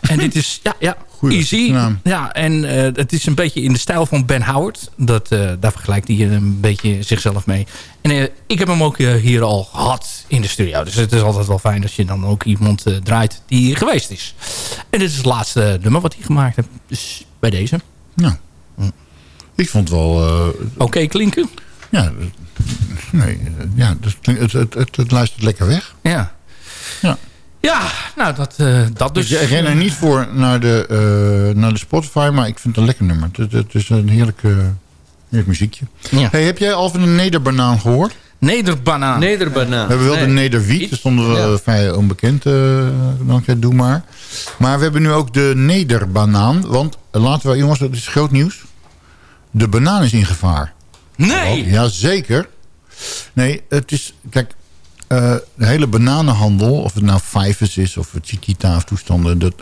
En dit is, ja, ja easy. naam. Ja, en het is een beetje in de stijl van Ben Howard. Dat, daar vergelijkt hij een beetje zichzelf mee. En ik heb hem ook hier al gehad in de studio. Dus het is altijd wel fijn als je dan ook iemand draait die hier geweest is. En dit is het laatste nummer wat hij gemaakt heeft. Dus bij deze. Ja. Ik vond het wel... Oké klinken? Ja, nee, eh, ja dat klinkt- het, het, het, het luistert lekker weg. Ja. Ja. Ja, nou dat, eh, dat dus. Dus ik ren er niet voor naar de, eh, naar de Spotify, maar ik vind het een lekker nummer. Het, het is een heerlijk, eh, heerlijk muziekje. Ja. Hey, heb jij al van de nederbanaan gehoord? Nederbanaan. Nederbanaan. We hebben wel de nederwiet, dat stonden we vrij onbekend. eh dan ik doe maar. Maar we hebben nu ook de nederbanaan. Want laten we, jongens, dat is groot nieuws. De banaan is in gevaar. Nee! Jazeker. Nee, het is... Kijk, eh, de hele bananenhandel, of het nou Vijvers is of Chiquita of toestanden... dat,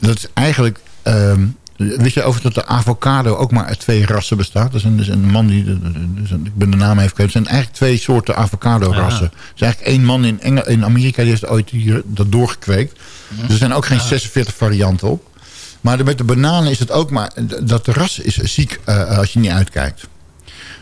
dat is eigenlijk... ehm Wist je over dat de avocado ook maar uit twee rassen bestaat? Dat is een, dus een man die... dus een- ik ben de naam even kwijt. Het zijn eigenlijk twee soorten avocado-rassen. Er is eigenlijk één man in, Engel, in Amerika... die heeft ooit hier, dat doorgekweekt. Dus er zijn ook geen 46 varianten op. Maar met de bananen is het ook maar... dat de ras is ziek eh, als je niet uitkijkt.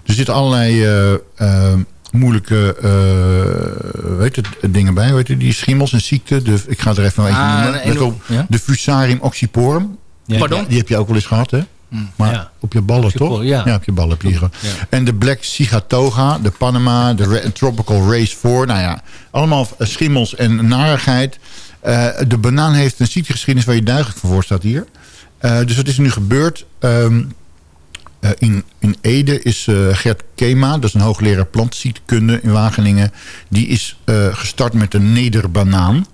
Er zitten allerlei eh, eh, moeilijke eh, weet het, dingen bij. Weet je, die schimmels en ziekten. De, ik ga er even een Ah, noemen. een Let eno- op, ja. De Fusarium oxyporum. Ja. Pardon? Die heb je ook wel eens gehad, hè? Maar Ja. op je ballen, toch? ja. op je ballen. En de Black Sigatoga, de Panama, de Tropical Race 4. Nou ja, allemaal schimmels en narigheid. Eh, de banaan heeft een ziektegeschiedenis waar je duidelijk voor staat hier. Dus wat is er nu gebeurd? Ehm, eh, in, in Ede is eh, Gert Kema, dat is een hoogleraar plantziektekunde in Wageningen. Die is eh, gestart met een nederbanaan.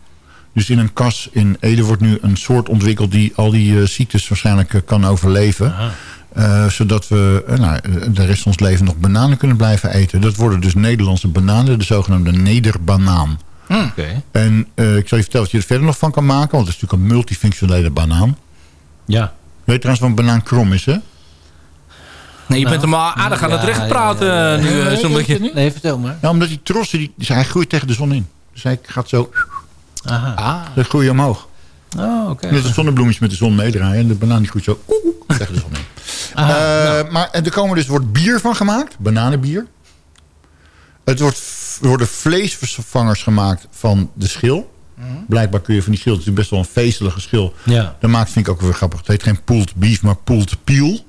Dus in een kas in Ede wordt nu een soort ontwikkeld... die al die eh, ziektes waarschijnlijk kan overleven. Eh, zodat we nou, de rest van ons leven nog bananen kunnen blijven eten. Dat worden dus Nederlandse bananen, de zogenaamde nederbanaan. Oké. En eh, ik zal je vertellen wat je er verder nog van kan maken... want het is natuurlijk een multifunctionele banaan. Ja. Weet je trouwens wat een banaan krom is, hè? Nee, je bent hem al aardig aan het recht praten ja, ja. nu. eh, Nee, zo'n beetje. nee. Vertel maar. Ja, omdat die trossen, die, dus hij groeit tegen de zon in. Dus hij gaat zo, Aha. Ah. dat groeit omhoog. Oh, oké. Net als zonnebloemetjes met de zon meedraaien. En de banaan die groeit zo tegen de zon in. Aha, Eh, nou. Maar en er komen dus, wordt bier van gemaakt. Bananenbier. Het wordt, er worden vleesvervangers gemaakt van de schil. Blijkbaar kun je van die schil, het is best wel een vezelige schil. Ja, Dat maakt, vind ik ook weer grappig. Het heet geen pulled beef, maar pulled peel.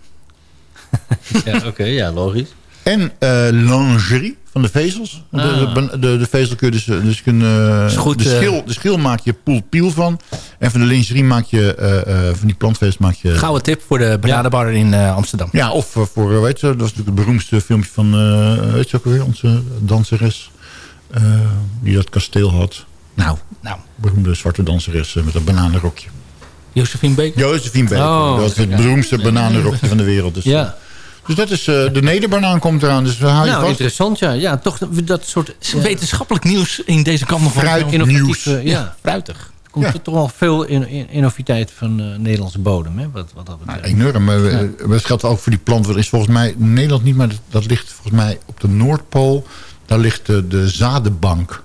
ja oké. ja, logisch. En eh lingerie van de vezels. De, Ah. de, de, de vezel kun je dus, dus kun, eh, Is goed, de, eh. schil, de schil maak je pulled peel van. En van de lingerie maak je, eh, eh, van die plantvezels maak je... Gouden tip voor de bananenbar in eh, Amsterdam. Ja, of eh, voor, eh, weet je, dat was natuurlijk het beroemdste filmpje van, eh, weet je ook alweer, onze danseres. eh, die dat kasteel had. Nou, Nou, beroemde zwarte danseres eh, met een bananenrokje. Josephine Beek. Josephine Baker. Oh, dat is het beroemdste bananenrokje van de wereld. Dus, Ja. Dus dat is, eh, de nederbanaan komt eraan. Dus we houden je Nou, vast. interessant, ja. Ja, toch dat soort... Is wetenschappelijk nieuws in deze kant nog wel Fruit. veel- innovatieve... nieuws. Ja, fruitig. Er komt Ja. er toch wel veel in, in, innovativiteit van eh Nederlandse bodem, hè? Wat, wat dat Nou, betreft. enorm. Maar we- geldt ook voor die plant. Er is volgens mij Nederland niet, maar dat, dat ligt volgens mij op de Noordpool. Daar ligt de, de zadenbank.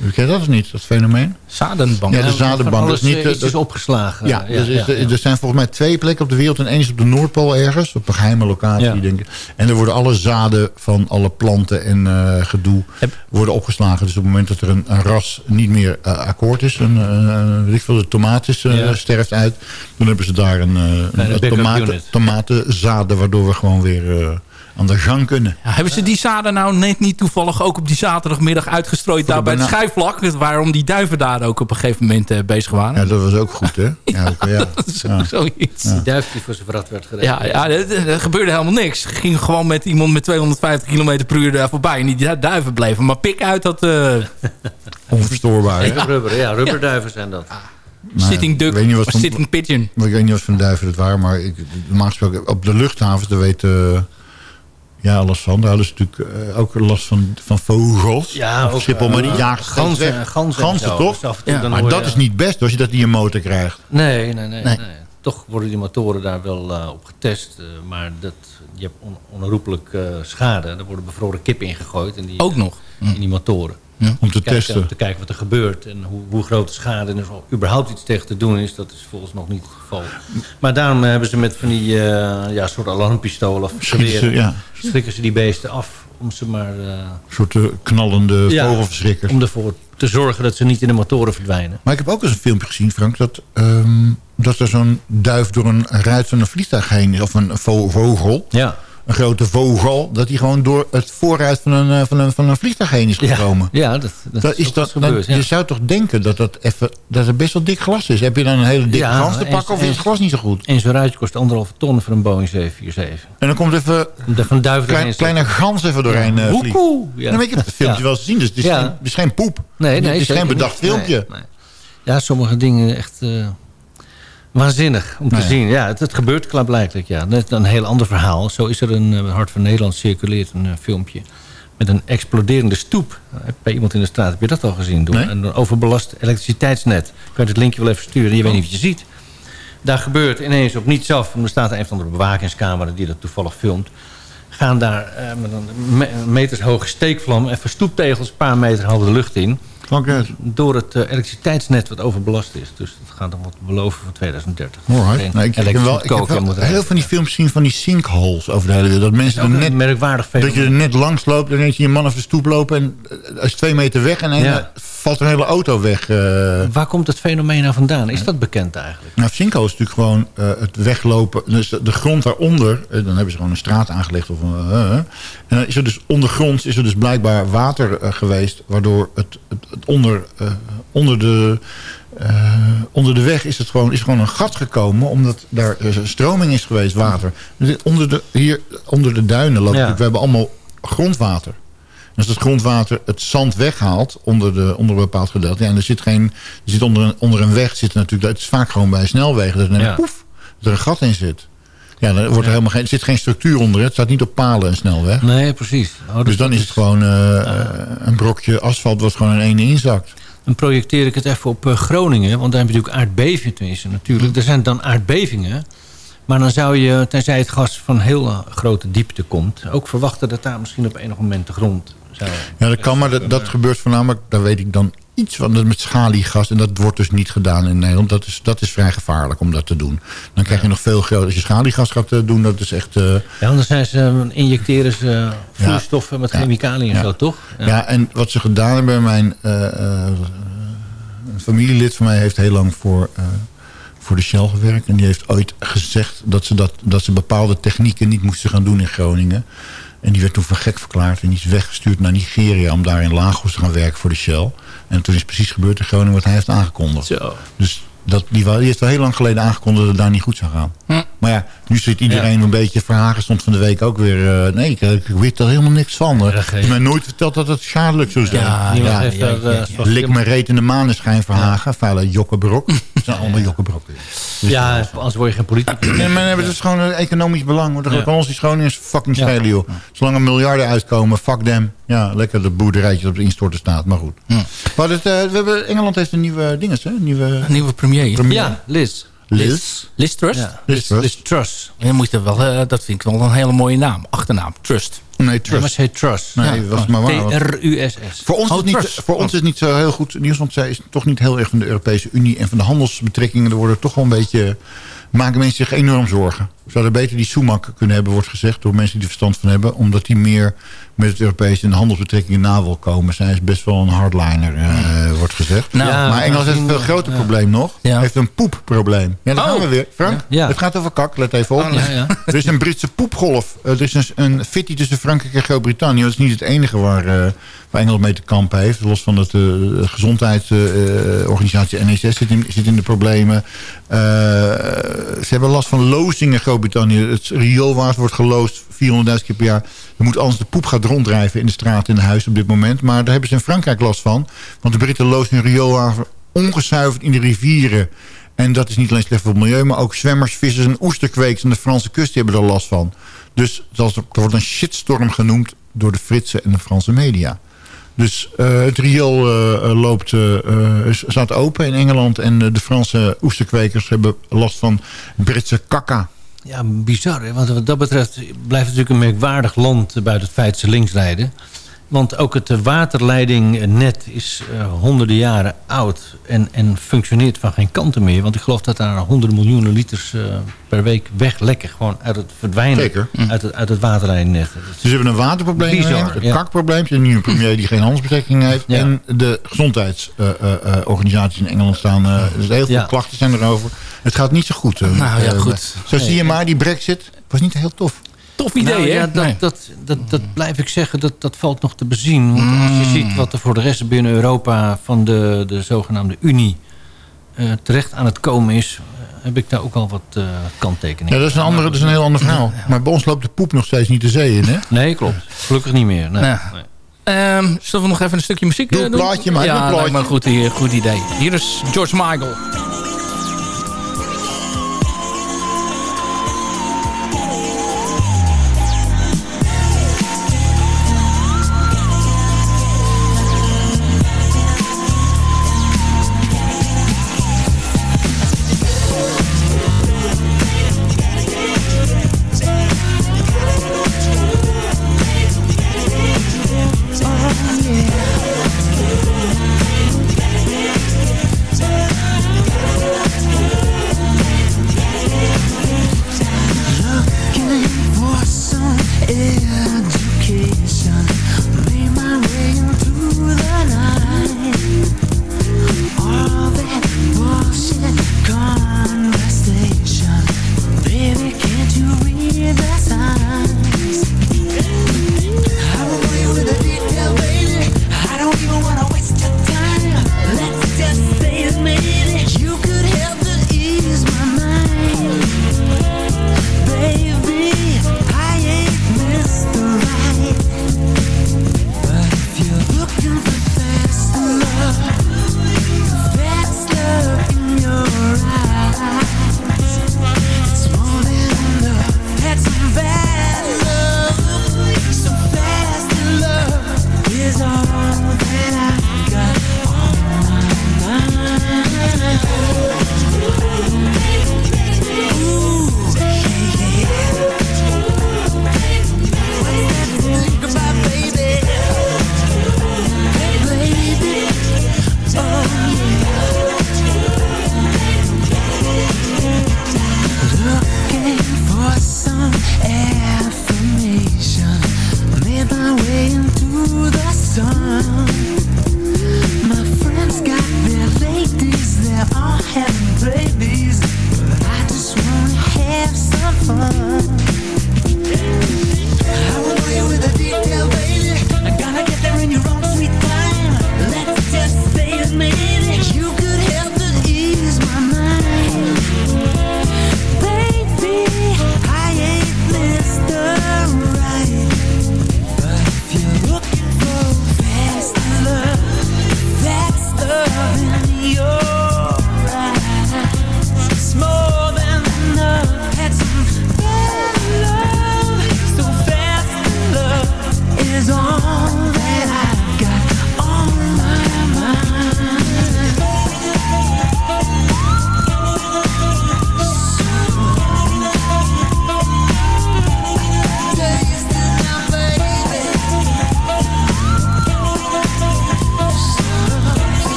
Ken je dat of niet, dat fenomeen? Zadenbank. Ja, de zadenbank. alles, niet, eh, is dus opgeslagen. Ja, dus is- er zijn volgens mij twee plekken op de wereld. En één is op de Noordpool ergens, op een geheime locatie. Denk ik. En er worden alle zaden van alle planten en eh, gedoe worden opgeslagen. Dus op het moment dat er een, een ras niet meer eh, akkoord is, een, een, weet ik veel, de tomaat is, sterft uit, dan hebben ze daar een, een tomaten, tomatenzaden, waardoor we gewoon weer aan de gang kunnen. Ja, hebben ze die zaden nou net niet toevallig ook op die zaterdagmiddag uitgestrooid daar bij het schijfvlak? Waarom die duiven daar ook op een gegeven moment eh, bezig waren? Ja, dat was ook goed, hè? Ja, ook, ja. Dat is ook Ja. zoiets. Die duif die voor zijn vrat werd gereden. Ja, ja er, gebeurde helemaal niks. Ging gewoon met iemand met 250 km per uur daar voorbij. En die du- duiven bleven maar pik uit dat eh, Onverstoorbaar, hè? Ja, rubber, ja, rubberduiven zijn dat. Nou, sitting ik duck weet niet wat of sitting pigeon. Maar Ik weet niet wat voor duiven het waren, maar ik, normaal gesproken op de luchthavens, daar weten eh, ja, alles van. Daar hadden ze natuurlijk eh, ook last van, van vogels. Ja, ook, Schiphol, eh, maar die jagen ganzen- weg. ganzen en zo. toch? Dus en Ja, maar je- dat is niet best als je dat niet in je motor krijgt. Nee, nee, nee. Nee. nee. toch worden die motoren daar wel eh, op getest. eh, maar dat, je hebt on, onherroepelijk eh, schade. Er worden bevroren kippen ingegooid. In die, Ook nog? In die motoren. Om te Kijken- testen. Om te kijken wat er gebeurt. En hoe, hoe groot de schade en er überhaupt iets tegen te doen is. Dat is volgens nog niet het geval. Maar daarom hebben ze met van die eh, ja, soort alarmpistolen of geweren, ja. schrikken ze die beesten af. Om ze maar... eh, Een soort eh, knallende ja, vogelverschrikkers. Om ervoor te zorgen dat ze niet in de motoren verdwijnen. Maar ik heb ook eens een filmpje gezien, Frank... dat, ehm, dat er zo'n duif door een ruit van een vliegtuig heen is. Of een vo- vogel. Ja. Een grote vogel. Dat die gewoon door het voorruit van een, eh, van een, van een vliegtuig heen is gekomen. Ja, dat, dat, Dat is, dat, gebeurd. dan- ja. Je zou toch denken dat, dat, even, dat er best wel dik glas is. Heb je dan een hele dikke Ja, glas te pakken of is het glas niet zo goed? En zo'n ruitje kost anderhalve ton voor een Boeing 747. En dan komt even een duif klein, kleine gans even doorheen Ja. Woekoe. Ja. Nou, maar ik heb het filmpje wel gezien, dus het is, geen, het is geen poep. Nee, nee. het is geen bedacht niet. filmpje. Nee, nee. Ja, sommige dingen echt eh, waanzinnig om te Nee. zien. Ja, het, het gebeurt klaarblijkelijk. Ja. Net een heel ander verhaal. Zo is er een eh, Hart van Nederland circuleert een eh, filmpje met een exploderende stoep. Eh, Bij iemand in de straat heb je dat al gezien? Nee. een overbelast elektriciteitsnet. Ik kan je het linkje wel even sturen. Je weet niet wat je ziet. Daar gebeurt ineens op niets af. Er staat een van de bewakingscamera die dat toevallig filmt. Gaan daar eh, met een me- metershoge steekvlam... even stoeptegels een paar meter hoog de lucht in. Door het eh, elektriciteitsnet wat overbelast is. Dus dat gaat dan wat beloven voor 2030. Alright. Geen Nou, ik, heb wel, ik heb wel heel veel van die films zien van die sinkholes over de hele wereld. Dat mensen er net, merkwaardig dat je er net langs loopt en dan je een man over de stoep lopen en eh, is twee meter weg en dan Ja. valt een hele auto weg. eh. Waar komt het fenomeen nou vandaan? Is dat bekend eigenlijk? Nou, sinkhole is natuurlijk gewoon het weglopen. Dus de, de grond daaronder, dan hebben ze gewoon een straat aangelegd. Of, een, en dan is er dus ondergronds is er dus blijkbaar water geweest. Waardoor het, het onder, eh, onder, de, eh, onder de weg is, het gewoon, is er gewoon een gat gekomen. Omdat daar eh, stroming is geweest, water. Dus onder de, hier onder de duinen loopt Ja. we hebben allemaal grondwater. En als het grondwater het zand weghaalt onder, de, onder een bepaald gedeelte... Ja, en er zit, geen, er zit onder, een, onder een weg, zit natuurlijk, het is vaak gewoon bij snelwegen... dat er, Ja. poef, dat er een gat in zit. Ja, dan wordt er, helemaal geen, er zit geen structuur onder. Het staat niet op palen en snelweg. Nee, precies. Oh, dus dan is het gewoon eh, een brokje asfalt wat gewoon in één inzakt. Dan projecteer ik het even op eh, Groningen. Want daar heb je natuurlijk aardbevingen tenminste natuurlijk. Er zijn dan aardbevingen. Maar dan zou je, tenzij het gas van heel eh, grote diepte komt... ook verwachten dat daar misschien op enig moment de grond. Ja, dat kan, maar dat, dat gebeurt voornamelijk, daar weet ik dan iets van, dat met schaliegas. En dat wordt dus niet gedaan in Nederland. Dat is, dat is vrij gevaarlijk om dat te doen. Dan krijg je nog veel groter. Als je schaliegas gaat eh, doen, dat is echt... eh, Ja, anders zijn ze, eh, injecteren ze vloeistoffen met chemicaliën en zo, toch? Ja. en wat ze gedaan hebben, mijn eh, een familielid van mij heeft heel lang voor, voor de Shell gewerkt. En die heeft ooit gezegd dat ze, dat, dat ze bepaalde technieken niet moesten gaan doen in Groningen. En die werd toen voor gek verklaard en die is weggestuurd naar Nigeria om daar in Lagos te gaan werken voor de Shell. En toen is precies gebeurd in Groningen wat hij heeft aangekondigd. Zo. Dus dat, die, die heeft wel heel lang geleden aangekondigd dat het daar niet goed zou gaan. Hm. Maar ja, nu zit iedereen een beetje... Verhagen stond van de week ook weer... eh, nee, ik, ik weet er helemaal niks van. Er is mij nooit verteld dat het schadelijk zou zijn. Ja, daar, eh, zoals Lik me reet in de maneschijn Verhagen. Vuile jokkenbrok. Het zijn allemaal jokkenbrokken. Dus- Ja, anders word je geen politicus. Nee, maar het is gewoon een economisch belang. Want Ja. kan ons die Groningers fucking Ja. schelen, joh. Zolang er miljarden uitkomen, fuck them. Ja, lekker de boerderijtje dat op het instorten staat, maar goed. Maar het, eh, we hebben, Engeland heeft een nieuwe dinges, hè? Een nieuwe, Een nieuwe premier. premier. Ja, Liz. Liz. Liz Trust? Ja. Liz. Je moet er wel, eh, dat vind ik wel een hele mooie naam. Achternaam, Trust. Nee, Nee, trust. ze heet Truss. Nee, was maar waar. want- T-R-U-S-S. Voor ons, is Oh, het niet, trust. voor ons is het niet zo heel goed nieuws, want zij is toch niet heel erg van de Europese Unie en van de handelsbetrekkingen. Er worden toch wel een beetje, maken mensen zich enorm zorgen. We zouden beter die Sumak kunnen hebben, wordt gezegd, door mensen die er verstand van hebben. Omdat die meer met het Europese en de handelsbetrekkingen na wil komen. Zij is best wel een hardliner, eh, wordt gezegd. Nou, Ja, maar Engeland heeft een veel ja. groter probleem nog. Ja. heeft een poepprobleem. Ja, daar Oh. gaan we weer. Frank, Ja. het gaat over kak. Let even op. ja. Er is een Britse poepgolf. Eh, Er is een, een fitty tussen Frankrijk en Groot-Brittannië. Dat is niet het enige waar, eh, waar Engeland mee te kampen heeft. Los van eh, de gezondheidsorganisatie NHS zit in, zit in de problemen. Eh, ze hebben last van lozing in Groot-Brittannië. Het rioolwater wordt geloosd 400.000 keer per jaar. Er moet anders de poep gaat ronddrijven in de straat in de huis op dit moment. Maar daar hebben ze in Frankrijk last van. Want de Britten lozen hun rioolwater ongezuiverd in de rivieren. En dat is niet alleen slecht voor het milieu... maar ook zwemmers, vissers en oesterkweeks aan de Franse kust hebben er last van. Dus dat wordt een shitstorm genoemd door de Fritse en de Franse media. Dus eh, het riool eh, eh, loopt, eh, staat open in Engeland. En de Franse oesterkwekers hebben last van Britse kakka. Ja, bizar. Hè? Want wat dat betreft blijft het natuurlijk een merkwaardig land buiten het feit ze links rijden. Want ook het eh, waterleidingnet is eh, honderden jaren oud en, en functioneert van geen kanten meer. Want ik geloof dat daar honderden miljoenen liters eh, per week weglekken. Gewoon uit het verdwijnen Zeker. Uit, het, uit het waterleidingnet. Dus ze hebben een waterprobleem, Bizar, een ja. kakprobleem. Ze hebben nu een premier die geen handelsbetrekking heeft. Ja. En de gezondheidsorganisaties in Engeland staan... eh, dus heel veel Ja. klachten zijn erover. Het gaat niet zo goed. eh, Nou ja, eh, goed. Zo zie je maar, die brexit was niet heel tof. Tof idee, Nou hè? ja, dat, Nee. dat, dat, dat blijf ik zeggen, dat, dat valt nog te bezien. Want als je Mm. ziet wat er voor de rest binnen Europa van de, de zogenaamde Unie eh, terecht aan het komen is, eh, heb ik daar ook al wat eh kanttekeningen. Ja, dat is een, andere, dat is een heel ander verhaal. Maar bij ons loopt de poep nog steeds niet de zee in, hè? Nee, klopt. Gelukkig niet meer. Nee. Nee. Ehm, zullen we nog even een stukje muziek Doe eh, een doen? plaatje, maar, doe Ja, een plaatje. goed, i- goed idee. Hier is George Michael.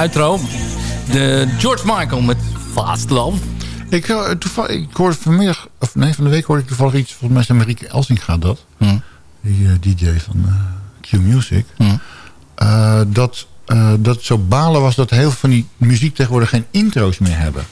Outro. De George Michael met Fast Love. Ik, uh, toevallig, ik hoorde vanmiddag, of nee, van de week hoorde ik toevallig iets. Volgens mij is Marieke Elsing gaat dat. Hm. Die uh, DJ van uh, Q Music. Hm. dat, dat zo balen was dat heel veel van die muziek tegenwoordig geen intro's meer hebben.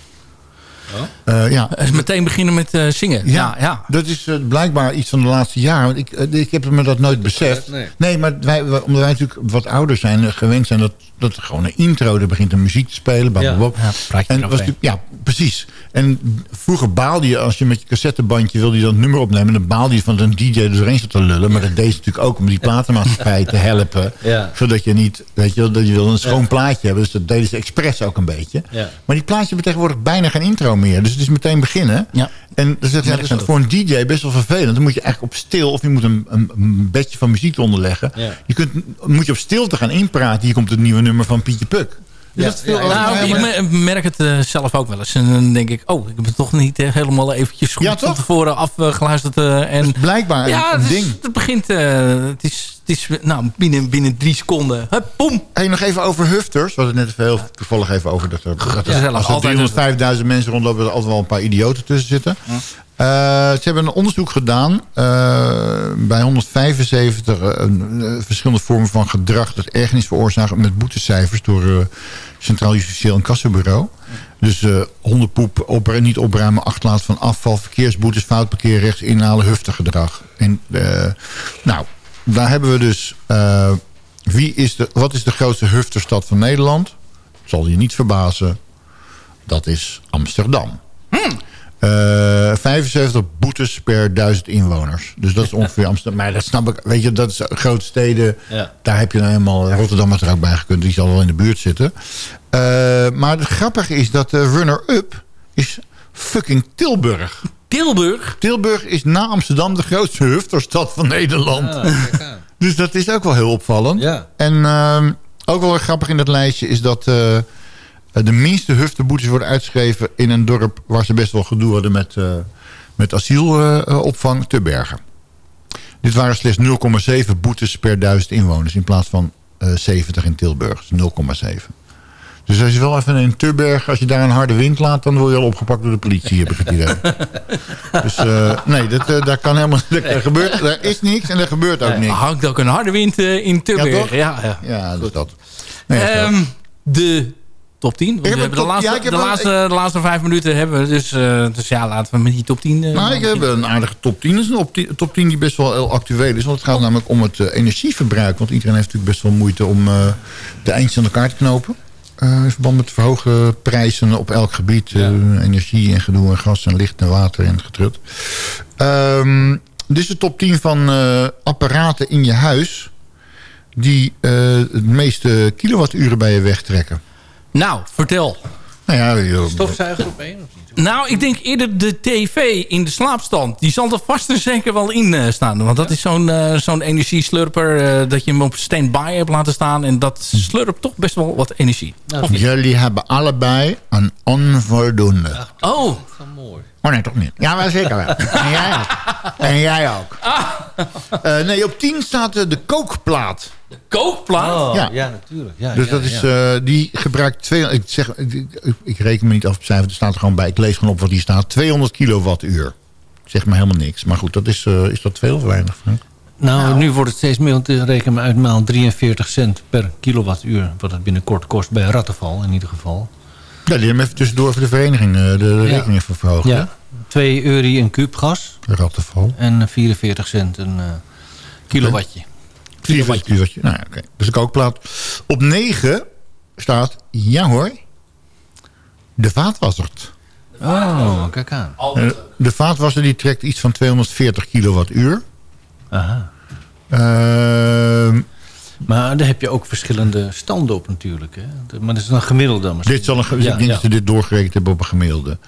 Oh? Uh, ja. Meteen beginnen met uh, zingen. Ja, ja, ja, dat is uh, blijkbaar iets van de laatste jaren. Want ik, ik heb me dat nooit beseft. Nee, nee maar wij, omdat wij natuurlijk wat ouder zijn, gewend zijn dat, dat er gewoon een intro, er begint een muziek te spelen. Blablabla. Ja, ja, en was ja, precies. En vroeger baalde je, als je met je cassettebandje wilde je dat nummer opnemen, dan baalde je van dat een DJ er doorheen zat te lullen. Maar dat deed ze natuurlijk ook om die platenmaatschappij te helpen. Zodat je niet, weet je, dat je wil een schoon plaatje hebben. Dus dat deden ze expres ook een beetje. Maar die plaatjes hebben tegenwoordig bijna geen intro meer. Dus het is meteen beginnen. Ja. En dan zeg je, dat is voor een DJ best wel vervelend. Dan moet je eigenlijk op stil, of je moet een, een, een bedje van muziek onderleggen. Ja. Je kunt, moet je op stilte gaan inpraten. Hier komt het nieuwe nummer van Pietje Puk. Ja, ja, nou, ik merk het uh, zelf ook wel eens. En dan denk ik, oh, ik heb het toch niet uh, helemaal eventjes goed ja, van tevoren afgeluisterd. Uh, en blijkbaar ja, een het begint, het is, het is nou, binnen, binnen drie seconden. Hup. Hey, nog even over hufters. We hadden net veel toevallig even over dat er, dat er ja, als er 305.000 mensen rondlopen, er altijd wel een paar idioten tussen zitten. Uh, ze hebben een onderzoek gedaan uh, bij 175 uh, verschillende vormen van gedrag dat ergernis veroorzaakt met boetecijfers door Centraal Justitieel en Kassenbureau. Dus uh, hondenpoep op, niet opruimen, achterlaten van afval, verkeersboetes, foutparkeer, rechts inhalen, huftig gedrag. En, uh, nou, daar hebben we dus... Uh, wie is de, wat is de grootste hufterstad van Nederland? Zal je niet verbazen. Dat is Amsterdam. Hmm. Uh, 75 boetes per duizend inwoners. Dus dat is ongeveer Amsterdam. Maar dat snap ik. Weet je, dat is grote steden. Ja. Daar heb je nou helemaal... Rotterdam had er ook bij gekund. Die zal wel in de buurt zitten. Uh, maar het grappige is dat de runner-up is fucking Tilburg. Tilburg? Tilburg is na Amsterdam de grootste hufterstad van Nederland. Ah, dus dat is ook wel heel opvallend. Ja. En uh, ook wel grappig in dat lijstje is dat... Uh, de minste huftenboetes worden uitgeschreven in een dorp... waar ze best wel gedoe hadden met, uh, met asielopvang te bergen. Dit waren slechts 0,7 boetes per duizend inwoners... in plaats van uh, 70 in Tilburg. Dus 0,7. Dus als je wel even in Tubberg, als je daar een harde wind laat... dan word je al opgepakt door de politie, heb ik het idee. dus uh, nee, dat, uh, daar kan helemaal... Er, gebeurt, er is niks en er gebeurt ook niks. Er hangt ook een harde wind uh, in Tubberg. Ja, ja, ja. ja dus dat. Nee, um, de top 10. We hebben de, laatste, ja, de, laatste, ik... de laatste vijf minuten hebben we. Dus, uh, dus ja, laten we met die top 10... Uh, nou, ik heb een aardige top 10. Dat is een top 10 die best wel heel actueel is. Want het gaat oh. namelijk om het uh, energieverbruik. Want iedereen heeft natuurlijk best wel moeite om de eindjes aan elkaar te knopen. In verband met verhoogde prijzen op elk gebied. Ja. energie en gedoe en gas en licht en water en getrut. Um, dit is de top 10 van apparaten in je huis... die het meeste kilowatturen bij je wegtrekken. Nou, vertel. Nou ja. Stofzuiger op één? Nou, ik denk eerder de tv in de slaapstand. Die zal er vast en zeker wel in uh, staan. Want dat ja? is zo'n uh, zo'n energieslurper uh, dat je hem op standby hebt laten staan. En dat slurpt toch best wel wat energie. Nou, Jullie hebben allebei een onvoldoende. Oh. Dat is mooi. Oh nee, toch niet? Ja, maar zeker wel. en jij ook. En jij ook. Ah. nee, op 10 staat de kookplaat. De kookplaat? Oh, ja. ja. natuurlijk. Ja, dus ja, dat is, uh, die gebruikt twee, ik, zeg, ik, ik, reken me niet af op cijfer, er staat er gewoon bij. Ik lees gewoon op wat hier staat. 200 kilowattuur. Zeg maar helemaal niks. Maar goed, dat is, uh, is dat veel of weinig, Frank? Nou, nou, nu wordt het steeds meer, want reken me uit maal 43 cent per kilowattuur. Wat het binnenkort kost bij Rattenval in ieder geval. Ja, die hebben even tussendoor voor de vereniging de, de rekening even verhoogd. Ja, 2 euro een kuub gas. Rattenval. En 44 cent een kilowatje. 44 kilowatje. Nou ja, oké. Okay. Dus de kookplaat. Op 9 staat, ja hoor, de vaatwasser. Oh, kijk aan. Uh, de vaatwasser die trekt iets van 240 kilowattuur. Aha. Uh, maar daar heb je ook verschillende standen op natuurlijk. Hè? Maar dat is een gemiddelde. Dit zal een, ja, ik denk ja. dat ze dit doorgerekend hebben op een gemiddelde.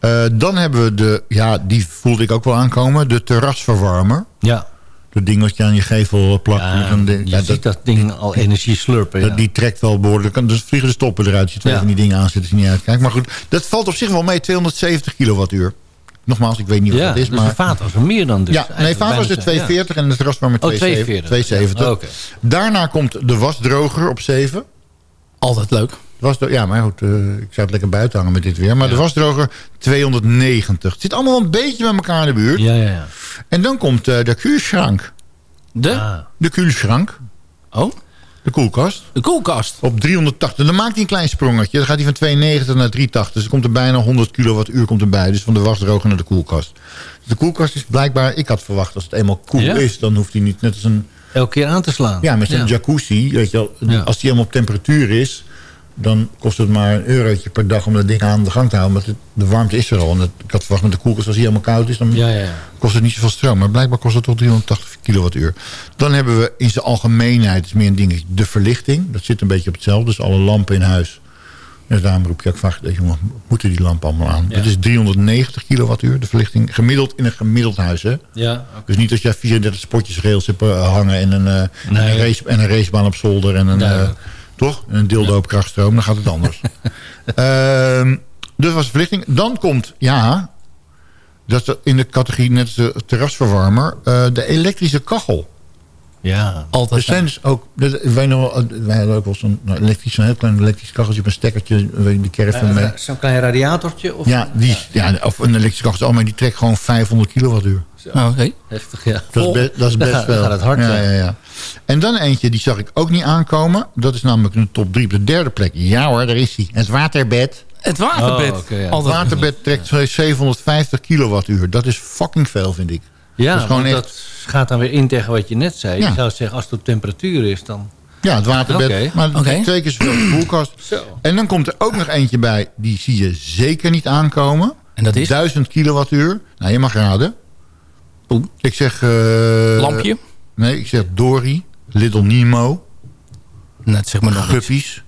Uh, dan hebben we de, ja, die voelde ik ook wel aankomen, de terrasverwarmer. Ja dat ding wat je aan je gevel plakt. Ja, je ja, ziet dat, dat ding al energie slurpen. Ja. Die trekt wel behoorlijk. Dus vliegen de stoppen eruit. Je twee van die dingen aanzet, als je niet uitkijkt. Maar goed, dat valt op zich wel mee. 270 kilowattuur. Nogmaals, ik weet niet wat dat is. Dus maar de vaat was er meer dan dus. Ja, nee, vaat was er 240 en het rest maar met 270. 270. Oh, okay. Daarna komt de wasdroger op 7. Altijd leuk. wasdro- ja, maar goed, eh, ik zou het lekker buiten hangen met dit weer. Maar de wasdroger 290. Het zit allemaal een beetje bij elkaar in de buurt. Ja, ja, ja. En dan komt eh, de kuurschrank. De? De kuurschrank. Oh? De koelkast. De koelkast. Op 380. Dan maakt hij een klein sprongetje. Dan gaat hij van 92 naar 380. Dus er komt er bijna 100 kilowattuur komt erbij. Dus van de wasdroger naar de koelkast. Dus de koelkast is blijkbaar... Ik had verwacht als het eenmaal koel Ja? is... dan hoeft hij niet net als een... Elke keer aan te slaan. Ja, met zo'n jacuzzi. Weet je wel. Als die helemaal op temperatuur is... dan kost het maar een eurotje per dag om dat ding aan de gang te houden. Want het- de warmte is er al. En dat, ik had verwacht met de koelkast als hij helemaal koud is... dan Ja, ja, kost het niet zoveel stroom. Maar blijkbaar kost het toch 380 kilowattuur. Dan hebben we in zijn algemeenheid, het is meer een dingetje, de verlichting. Dat zit een beetje op hetzelfde. Dus alle lampen in huis. Dus daarom roep je ook vaak, jongen, moeten die lampen allemaal aan? Ja. Dat is 390 kilowattuur, de verlichting. Gemiddeld in een gemiddeld huis, hè? Ja, Dus niet als jij 34 spotjes rails hebt eh, hangen en een, eh, Nee. een, race, en een racebaan op zolder en een, Nee. eh, toch? En een dildo op krachtstroom, dan gaat het anders. Ehm, dus was de verlichting. Dan komt, ja, dat in de categorie net de terrasverwarmer, eh, de elektrische kachel. Ja. Altijd. Er zijn dus ook, dat- wij, nog, wel- wij hadden ook wel zo'n nou, elektrisch, een heel klein elektrisch kacheltje op een stekkertje, weet je, die caravan mee. Eh, Zo'n klein radiatortje? Of? Ja, die, ja, of een elektrische kachel, oh, maar die trekt gewoon 500 kilowattuur. Oh, Oké. Heftig, ja. Dat is, be- dat is best dan gaat het hard, ja, ja. ja. En dan eentje, die zag ik ook niet aankomen. Dat is namelijk een top 3 op de derde plek. Ja hoor, daar is hij. Het waterbed. Het waterbed. Oh, ja. Het waterbed trekt 750 kilowattuur. Dat is fucking veel, vind ik. Ja, Dat is gewoon want echt- dat gaat dan weer in tegen wat je net zei. Ja. Je zou zeggen, als het op temperatuur is, dan... Ja, het waterbed. Maar trekt twee keer zoveel als de koelkast. Zo. En dan komt er ook nog eentje bij. Die zie je zeker niet aankomen. En dat is? 1000 kilowattuur. Nou, je mag raden. Oeh. Ik zeg... eh, Lampje. Nee, ik zeg Dory. Little Nemo. Net zeg maar nog iets. Guppies.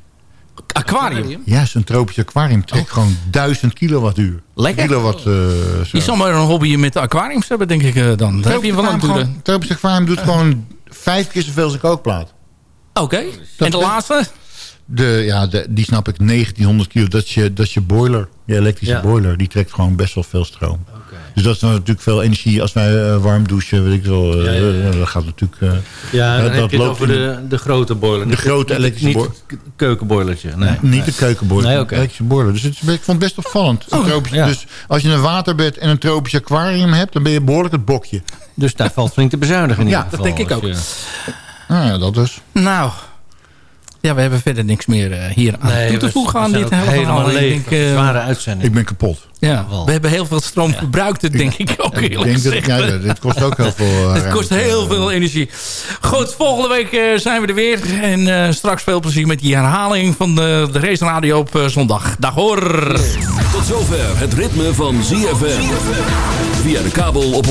Aquarium. Ja, zo'n tropisch aquarium trekt gewoon 1000 kilowattuur. Lekker. Kilowatt, eh, zo. Je zal maar een hobby met aquariums hebben, denk ik eh, dan. Daar heb je van aan gewoon- Tropisch aquarium doet gewoon vijf keer zoveel als een kookplaat. Oké. En de laatste? De, ja, de, die snap ik, 1900 kilo. Dat is je, dat is je boiler, je elektrische Ja. boiler. Die trekt gewoon best wel veel stroom. Dus dat is natuurlijk veel energie. Als wij eh, warm douchen, weet ik wel. eh, Ja, ja, ja. dat gaat natuurlijk... eh, Ja, dan dat heb je het loopt over de, de grote boiler. Niet grote niet- elektrische niet boiler. het k- keukenboilertje. Nee. Niet de keukenboiler, Nee, de oké. elektrische boiler. Dus het, is- ik vond het best opvallend. Ja. Dus als je een waterbed en een tropisch aquarium hebt... dan ben je behoorlijk het bokje. Dus daar valt flink te bezuinigen in Ja, ieder dat geval. denk ik je- Nou ja, dat dus. Nou. Ja, we hebben verder niks meer eh, hier aan Nee, toe te we- voegen aan dit helemaal leeg. Ik denk, eh, Zware uitzending. Ik ben kapot. ja, Wel. we hebben heel veel stroom verbruikt, denk ik ook Ik eerlijk denk dat, ja, dit kost ook heel veel eh, Het kost heel veel energie. Goed, volgende week eh, zijn we er weer. En eh, straks veel plezier met die herhaling van de, de race radio op eh, zondag. Dag hoor! Tot zover het ritme van ZFM. Via de kabel op 104.5.